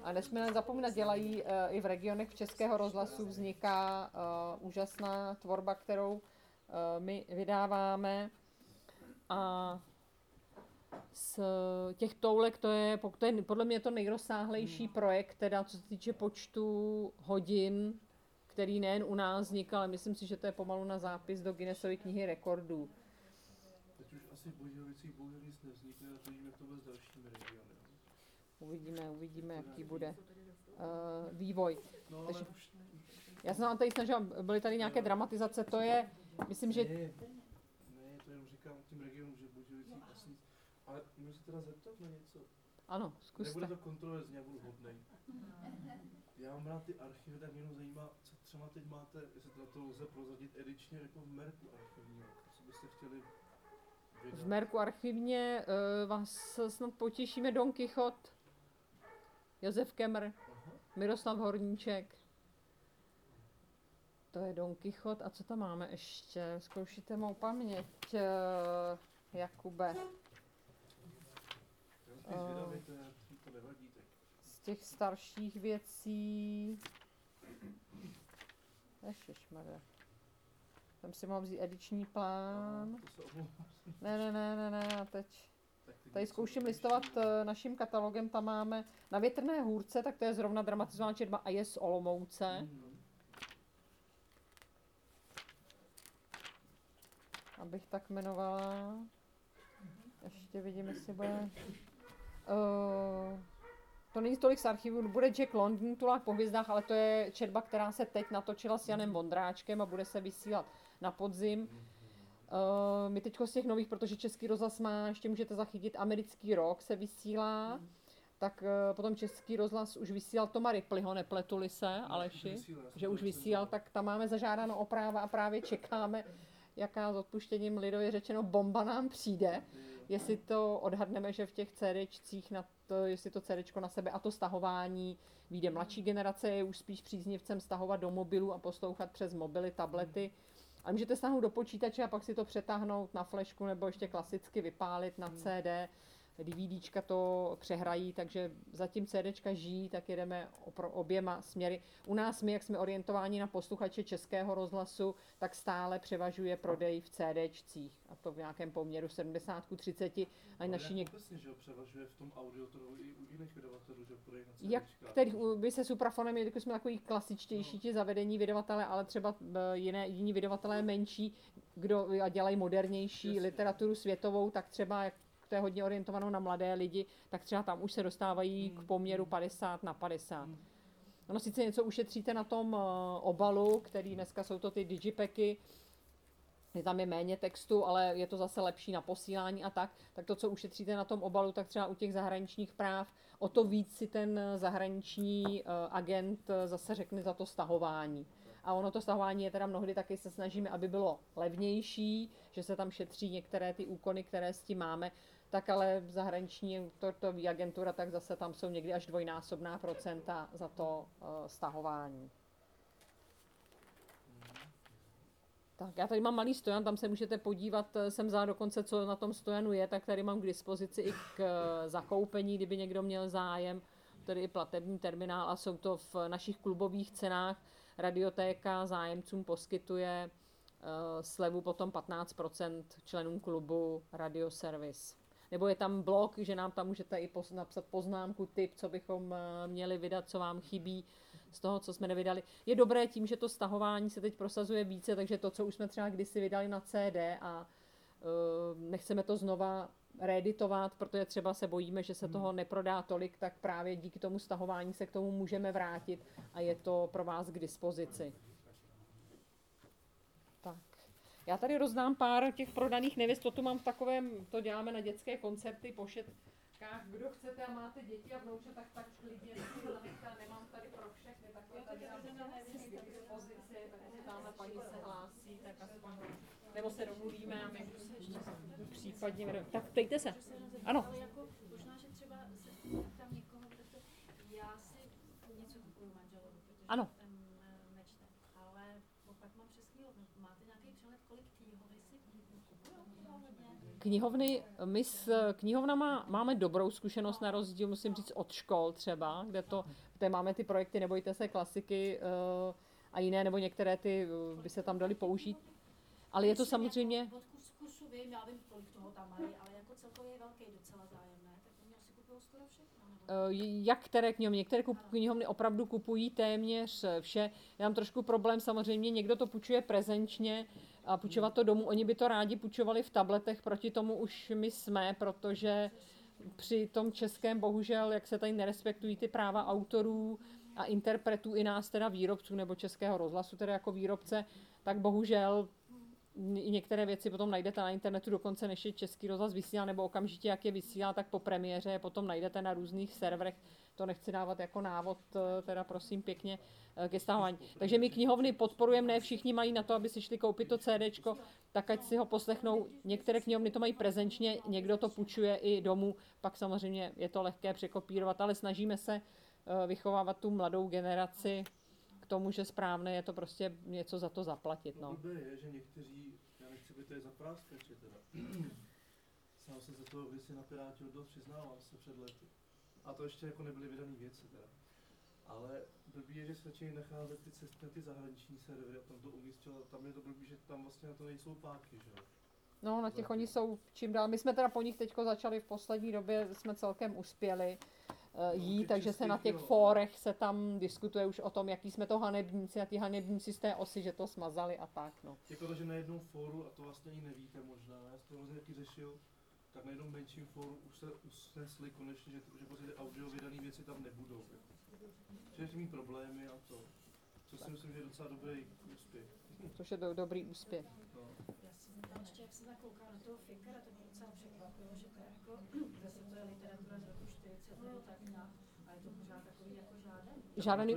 A nesmíme zapomínat, dělají uh, i v regionech v Českého rozhlasu vzniká uh, úžasná tvorba, kterou uh, my vydáváme. A z těch toulek to je, to je podle mě to nejrozsáhlejší projekt, teda co se týče počtu hodin, který nejen u nás vznikl, ale myslím si, že to je pomalu na zápis do Guinnessovy knihy rekordů. Teď už asi v Budějovicích bohužel nic nevznikne, a to jak to bude s dalšími regiony. Uvidíme, uvidíme, jaký bude uh, vývoj. No, Takže, už- já jsem vám tady snažila, byly tady nějaké dramatizace, to je, myslím, že Ne, ne, to jenom říkám tím regionům, že v Budějovicích asi nic. Ale můžu se teda zeptat na něco? Ano, zkuste. Nebude to kontroverzní, já budu hodnej. Já mám rád ty archivy, tak mě jenom zajímá, co třeba teď máte, jestli to na to lze prozradit edičně jako v Merku archivního, co byste chtěli v Merku archivně uh, vás snad potěšíme Don Kichot, Josef Kemr, Miroslav Horníček. To je Don Kichot. A co tam máme ještě? Zkoušíte mou paměť, uh, Jakube. Z těch starších věcí... Ježišmarja. Tam si mám vzít ediční plán. Ne, ne, ne, ne, ne, a teď... Tady zkouším listovat eh, naším katalogem, tam máme na Větrné hůrce, tak to je zrovna dramatizovaná četba a je z Olomouce. Abych tak jmenovala. Ještě vidím, jestli bude... Uh, to není tolik z archivu, bude Jack London, Tulák po hvězdách, ale to je četba, která se teď natočila s Janem Vondráčkem a bude se vysílat na podzim. Uh, my teď z těch nových, protože Český rozhlas má, ještě můžete zachytit, americký rok se vysílá, tak uh, potom Český rozhlas už vysílal Toma Ripleyho, nepletuli se, Aleši, že už vysílal, tak tam máme zažádáno o práva a právě čekáme, jaká s odpuštěním lidově řečeno bomba nám přijde jestli to odhadneme, že v těch CDčcích, na to, jestli to CDčko na sebe a to stahování vyjde mladší generace, je už spíš příznivcem stahovat do mobilu a poslouchat přes mobily, tablety. A můžete stáhnout do počítače a pak si to přetáhnout na flešku nebo ještě klasicky vypálit na CD. DVDčka to přehrají, takže zatím CDčka žijí, tak jedeme opro, oběma směry. U nás my, jak jsme orientováni na posluchače českého rozhlasu, tak stále převažuje prodej v CDčcích a to v nějakém poměru 70 k 30. A naši něk... obecně, že převažuje v tom audiotrhu i u jiných vydavatelů, že prodej na CDčka. Jak, který by se suprafonem, jelikož jsme takový klasičtější no. ti zavedení vydavatele, ale třeba e, jiné, jiní vydavatelé menší, kdo dělají modernější Jasně. literaturu světovou, tak třeba jak to je hodně orientovanou na mladé lidi, tak třeba tam už se dostávají k poměru 50 na 50. Ono sice něco ušetříte na tom uh, obalu, který dneska jsou to ty digipacky, je tam je méně textu, ale je to zase lepší na posílání a tak, tak to, co ušetříte na tom obalu, tak třeba u těch zahraničních práv, o to víc si ten zahraniční uh, agent zase řekne za to stahování. A ono to stahování je teda mnohdy taky se snažíme, aby bylo levnější, že se tam šetří některé ty úkony, které s tím máme, tak ale zahraniční tortový agentura, tak zase tam jsou někdy až dvojnásobná procenta za to uh, stahování. Tak já tady mám malý stojan, tam se můžete podívat, eh, jsem za dokonce, co na tom stojanu je, tak tady mám k dispozici i k uh, zakoupení, kdyby někdo měl zájem, tady i platební terminál a jsou to v našich klubových cenách. Radiotéka zájemcům poskytuje slevu potom 15% členům klubu Radioservice nebo je tam blog, že nám tam můžete i poz, napsat poznámku, tip, co bychom eh, měli vydat, co vám chybí z toho, co jsme nevydali. Je dobré tím, že to stahování se teď prosazuje více, takže to, co už jsme třeba kdysi vydali na CD a uh, nechceme to znova reeditovat, protože třeba se bojíme, že se hmm. toho neprodá tolik, tak právě díky tomu stahování se k tomu můžeme vrátit a je to pro vás k dispozici. Já tady rozdám pár těch prodaných nevěst, to tu mám v takovém, to děláme na dětské koncerty, pošetkách. Kdo chcete a máte děti a vnouče, tak tak klidně si nemám tady pro všechny, tak to tady mám k dispozici, takže tamhle paní se hlásí, tak aspoň, nebo se domluvíme a my případně, tak ptejte se. Ano. Jako možná, že třeba se tam někoho, já si něco kupuju manželovi, protože ano. Knihovny, my s knihovnama máme dobrou zkušenost na rozdíl, musím říct, od škol třeba, kde to, kde máme ty projekty Nebojte se klasiky uh, a jiné, nebo některé ty uh, by se tam dali použít. Ale je to samozřejmě... Od kursu vím, já vím, kolik toho tam mají, ale jako celkově je velký docela zájem, ne? Tak oni asi kupují skoro všechno. Uh, jak které knihovny? Některé knihovny opravdu kupují téměř vše. Já mám trošku problém, samozřejmě někdo to půjčuje prezenčně, a půjčovat to domů. Oni by to rádi půjčovali v tabletech, proti tomu už my jsme, protože při tom českém bohužel, jak se tady nerespektují ty práva autorů a interpretů i nás teda výrobců nebo českého rozhlasu teda jako výrobce, tak bohužel některé věci potom najdete na internetu, dokonce než je Český rozhlas vysílá, nebo okamžitě, jak je vysílá, tak po premiéře je potom najdete na různých serverech. To nechci dávat jako návod, eh, teda prosím pěkně, eh, ke stávání. Takže my knihovny podporujeme, ne všichni mají na to, aby si šli koupit to CDčko, tak ať si ho poslechnou. Některé knihovny to mají prezenčně, někdo to půjčuje i domů, pak samozřejmě je to lehké překopírovat, ale snažíme se eh, vychovávat tu mladou generaci tomu, že správné je to prostě něco za to zaplatit. No. Blbé je, že někteří, já nechci být tady za práskače teda, sám jsem se toho kdysi na Pirátě dost přiznával se před lety. A to ještě jako nebyly vydané věci teda. Ale blbý je, že se začínají nacházet ty cesty na ty zahraniční servery a tam to umístilo, tam je to blbý, že tam vlastně na to nejsou páky, že jo. No, na těch oni jsou čím dál. My jsme teda po nich teďko začali v poslední době, jsme celkem uspěli uh, jít, takže se na těch fórech se tam diskutuje už o tom, jaký jsme to hanebníci a ty hanebníci z té osy, že to smazali a tak, no. Jako to, že na jednom fóru, a to vlastně ani nevíte možná, já jsem to hrozně taky řešil, tak na jednom menším fóru už se usnesli konečně, že, že prostě ty audio vydané věci tam nebudou. Že mít problémy a to. Co si myslím, že je docela dobrý úspěch. Což je do, dobrý úspěch. No. Já jsem tam ještě, jak jsem tak koukala na toho Finkera, to mě docela překvapilo, že to je jako, zase to je literatura z roku 40 nebo tak nějak, a je to pořád takový jako žádaný. Žádaný,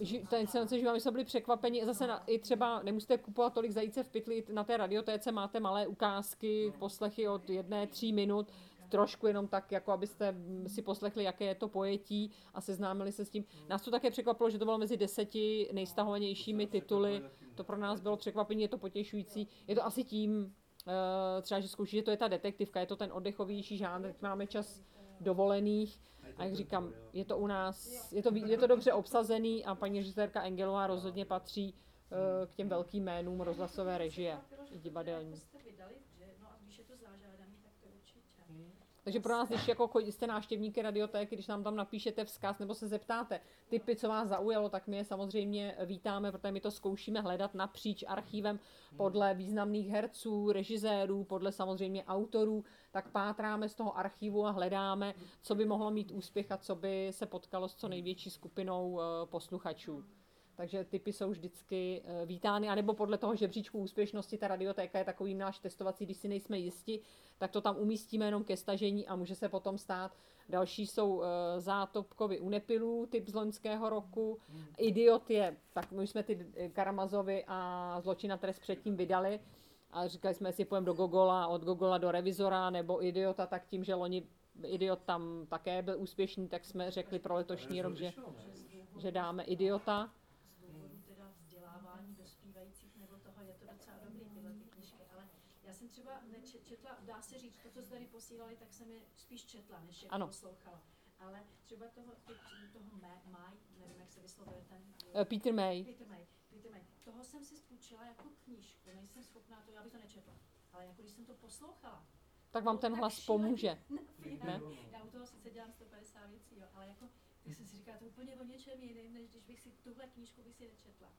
ži, ta inscenace živá, my jsme byli překvapeni, zase na, i třeba nemusíte kupovat tolik zajíce v pytli, na té radiotéce máte malé ukázky, poslechy od jedné, tří minut, trošku jenom tak, jako abyste si poslechli, jaké je to pojetí a seznámili se s tím. Nás to také překvapilo, že to bylo mezi deseti nejstahovanějšími tituly. To pro nás bylo překvapení, je to potěšující. Je to asi tím, eh, třeba, že zkouší, že to je ta detektivka, je to ten oddechovější žánr, máme čas dovolených. A jak říkám, je to u nás, je to, je to dobře obsazený a paní režisérka Engelová rozhodně patří eh, k těm velkým jménům rozhlasové režie i divadelní. Jste vydali, že, no a když je to zažádaný, tak to určitě. Takže pro nás, když jako jste návštěvníky radiotéky, když nám tam napíšete vzkaz nebo se zeptáte typy, co vás zaujalo, tak my je samozřejmě vítáme, protože my to zkoušíme hledat napříč archívem podle významných herců, režisérů, podle samozřejmě autorů, tak pátráme z toho archivu a hledáme, co by mohlo mít úspěch a co by se potkalo s co největší skupinou eh, posluchačů. Takže typy jsou vždycky eh, vítány, anebo podle toho žebříčku úspěšnosti ta radiotéka je takový náš testovací, když si nejsme jisti, tak to tam umístíme jenom ke stažení a může se potom stát. Další jsou uh, Zátopkovi u Nepilů, typ z loňského roku. Idiot je, tak my jsme ty Karamazovi a Zločina trest předtím vydali a říkali jsme, jestli půjdeme do Gogola, od Gogola do Revizora nebo Idiota, tak tím, že loni Idiot tam také byl úspěšný, tak jsme řekli pro letošní rok, že, že dáme Idiota. teda vzdělávání dospívajících nebo toho, je to docela dobrý tyhle ty knižky, ale já jsem třeba nečetla, dá se říct, to, co jste tady posílali, tak jsem je spíš četla, než je Ano. poslouchala. Ale třeba toho, ty, toho May, nevím, jak se vyslovuje ten... Eh, Peter May. Peter May, Peter May. Toho jsem si spůjčila jako knížku, nejsem schopná to, já bych to nečetla. Ale jako když jsem to poslouchala, Tak vám ten hlas pomůže. ne? Já u toho sice dělám 150 věcí, jo, ale jako, když jsem si říkala, to úplně o něčem jiném, než když bych si tuhle knížku bych si nečetla.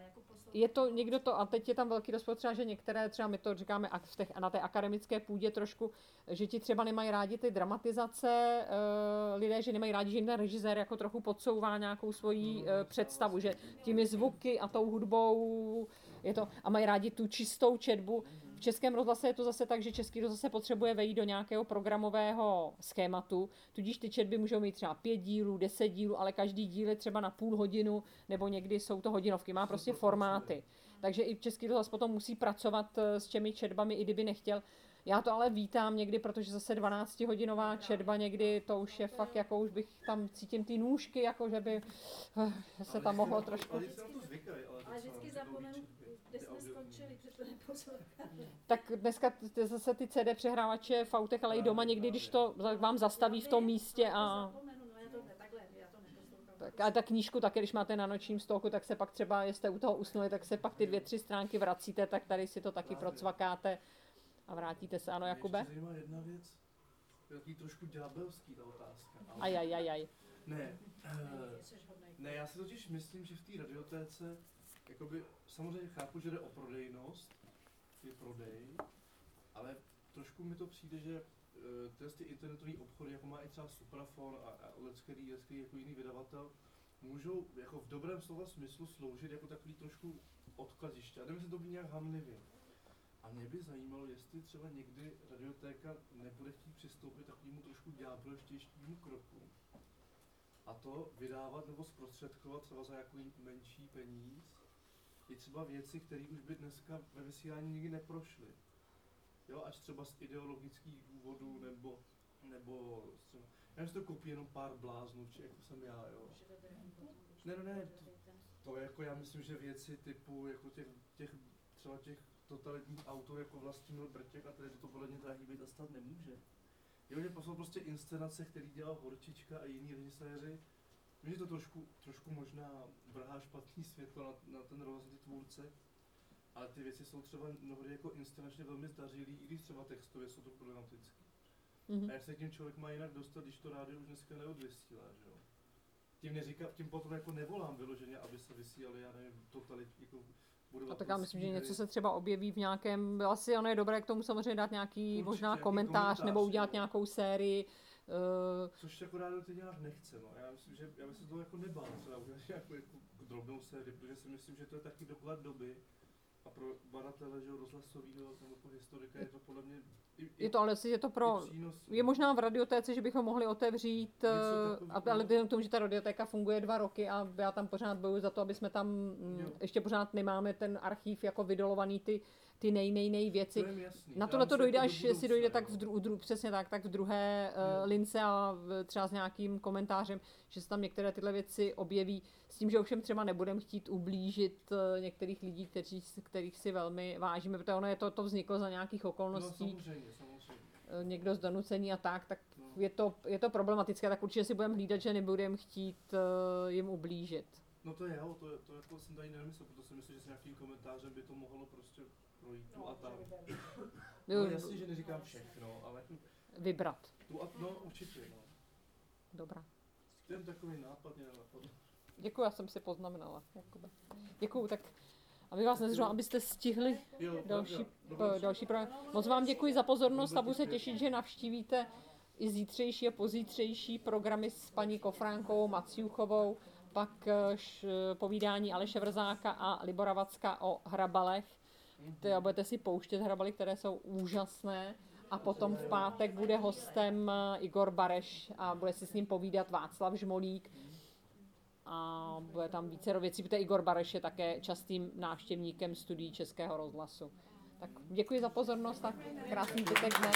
Jako. Je to někdo to, a teď je tam velký rozpor třeba, že některé, třeba my to říkáme v těch, na té akademické půdě trošku, že ti třeba nemají rádi ty dramatizace, uh, lidé, že nemají rádi, že jim ten režisér jako trochu podsouvá nějakou svoji uh, představu, že těmi zvuky a tou hudbou je to, a mají rádi tu čistou četbu. V českém rozhlase je to zase tak, že český rozhlas se potřebuje vejít do nějakého programového schématu, tudíž ty četby můžou mít třeba pět dílů, deset dílů, ale každý díl je třeba na půl hodinu, nebo někdy jsou to hodinovky, má prostě formáty. Takže i český rozhlas potom musí pracovat eh, s těmi četbami, i kdyby nechtěl. Já to ale vítám někdy, protože zase 12-hodinová četba někdy, to už je fakt, jako už bych tam cítím ty nůžky, jako že by eh, se tam mohlo trošku... Ale vždycky zapomenu, to. Tak dneska t- zase ty CD přehrávače v autech, ale i doma někdy, když to za- vám zastaví v tom místě a... No já to ne, takhle, já to neposlouchám. Tak, a ta knížku také, když máte na nočním stolku, tak se pak třeba, jestli jste u toho usnuli, tak se pak ty dvě, tři stránky vracíte, tak tady si to taky procvakáte a vrátíte se. Ano, Jakube? Mě jedna věc, je takový trošku ďábelský ta otázka. ale- Aj, aj, aj, aj. Ne, eh, ne, já si totiž myslím, že v té radiotéce, jakoby, samozřejmě chápu, že jde o prodejnost, je prodej, ale trošku mi to přijde, že tyhle ty internetové obchody, jako má i třeba Suprafon a, a lecký, lecký jako jiný vydavatel, můžou jako v dobrém slova smyslu sloužit jako takový trošku odkladiště. A nemyslím to být nějak hamlivě. A mě by zajímalo, jestli třeba někdy radiotéka nebude chtít přistoupit takovému trošku ďábelštějšímu kroku. A to vydávat nebo zprostředkovat třeba za nějaký menší peníz i třeba věci, které už by dneska ve vysílání nikdy neprošly. Jo, až třeba z ideologických důvodů, nebo, nebo třeba, já to koupí jenom pár bláznů, či jako jsem já, jo. Ne, ne, ne, to, to jako já myslím, že věci typu jako těch, těch třeba těch totalitních autorů jako Vlastimil Brtěk a tady to podle mě drahý být a stát nemůže. Jo, že jsou prostě inscenace, které dělal Horčička a jiní režiséři. Že to trošku, trošku možná vrhá špatný světlo na, na ten ty tvůrce, ale ty věci jsou třeba mnohdy jako inscenačně velmi zdařilý, i když třeba textově jsou to problematické. Mhm. A jak se tím člověk má jinak dostat, když to rádio už dneska neodvysílá, že jo? Tím, neříká, tím potom jako nevolám vyloženě, aby se vysílali, já nevím, totalit, jako A tak já myslím, že něco se třeba objeví v nějakém, asi ono je dobré k tomu samozřejmě dát nějaký Určitě, možná nějaký komentář, komentář, nebo udělat nějakou sérii. Uh, Což jako rádio teď dělat nechce, no. Já myslím, že já bych se toho jako nebál, třeba udělat nějakou jako drobnou sérii, protože si myslím, že to je taky doklad doby. A pro badatele, že jo, rozhlasovýho nebo pro historika je to podle mě i, je to ale je to pro, je možná v radiotéce, že bychom mohli otevřít, eh, a- ale vzhledem k tomu, že ta radiotéka funguje dva roky a já tam pořád bojuji za to, aby jsme tam, mm, ještě pořád nemáme ten archív jako vydolovaný ty, ty nej, nej, nej věci. To jasný. Na tohle to dojde, do až jestli dojde tak v, dru, dru, přesně tak, tak v druhé uh, lince a v, třeba s nějakým komentářem, že se tam některé tyhle věci objeví. S tím, že ovšem třeba nebudeme chtít ublížit uh, některých lidí, kteří, kterých si velmi vážíme, protože ono je to, to vzniklo za nějakých No okolností. samozřejmě, samozřejmě. eh, někdo z donucení a tak, tak je, to, je to problematické, tak určitě si budeme hlídat, že nebudeme chtít uh, jim ublížit. No to je, jo, to, to jako jsem tady nemyslel, protože si myslím, že s nějakým komentářem by to mohlo prostě tu a tam. No jasně, že neříkám všechno, ale Vybrat. tu a, no určitě, no. Dobrá. Ten takový nápad mě nenapadl. Děkuji, já jsem si poznamenala. Jakoby. Děkuji, tak aby vás nezdržela, abyste stihli Jo, další, p- další program. Moc vám děkuji za pozornost a budu se těšit, že navštívíte i zítřejší a pozítřejší programy s paní Kofránkou, Maciuchovou, pak eh, š, povídání Aleše Vrzáka a Libora Vacka o hrabalech. Ty budete si pouštět hrabaly, které jsou úžasné. A potom v pátek bude hostem eh, Igor Bareš a bude si s ním povídat Václav Žmolík. A bude tam více věcí, protože Igor Bareš je také častým návštěvníkem studií Českého rozhlasu. Tak děkuji za pozornost a krásný zbytek dne.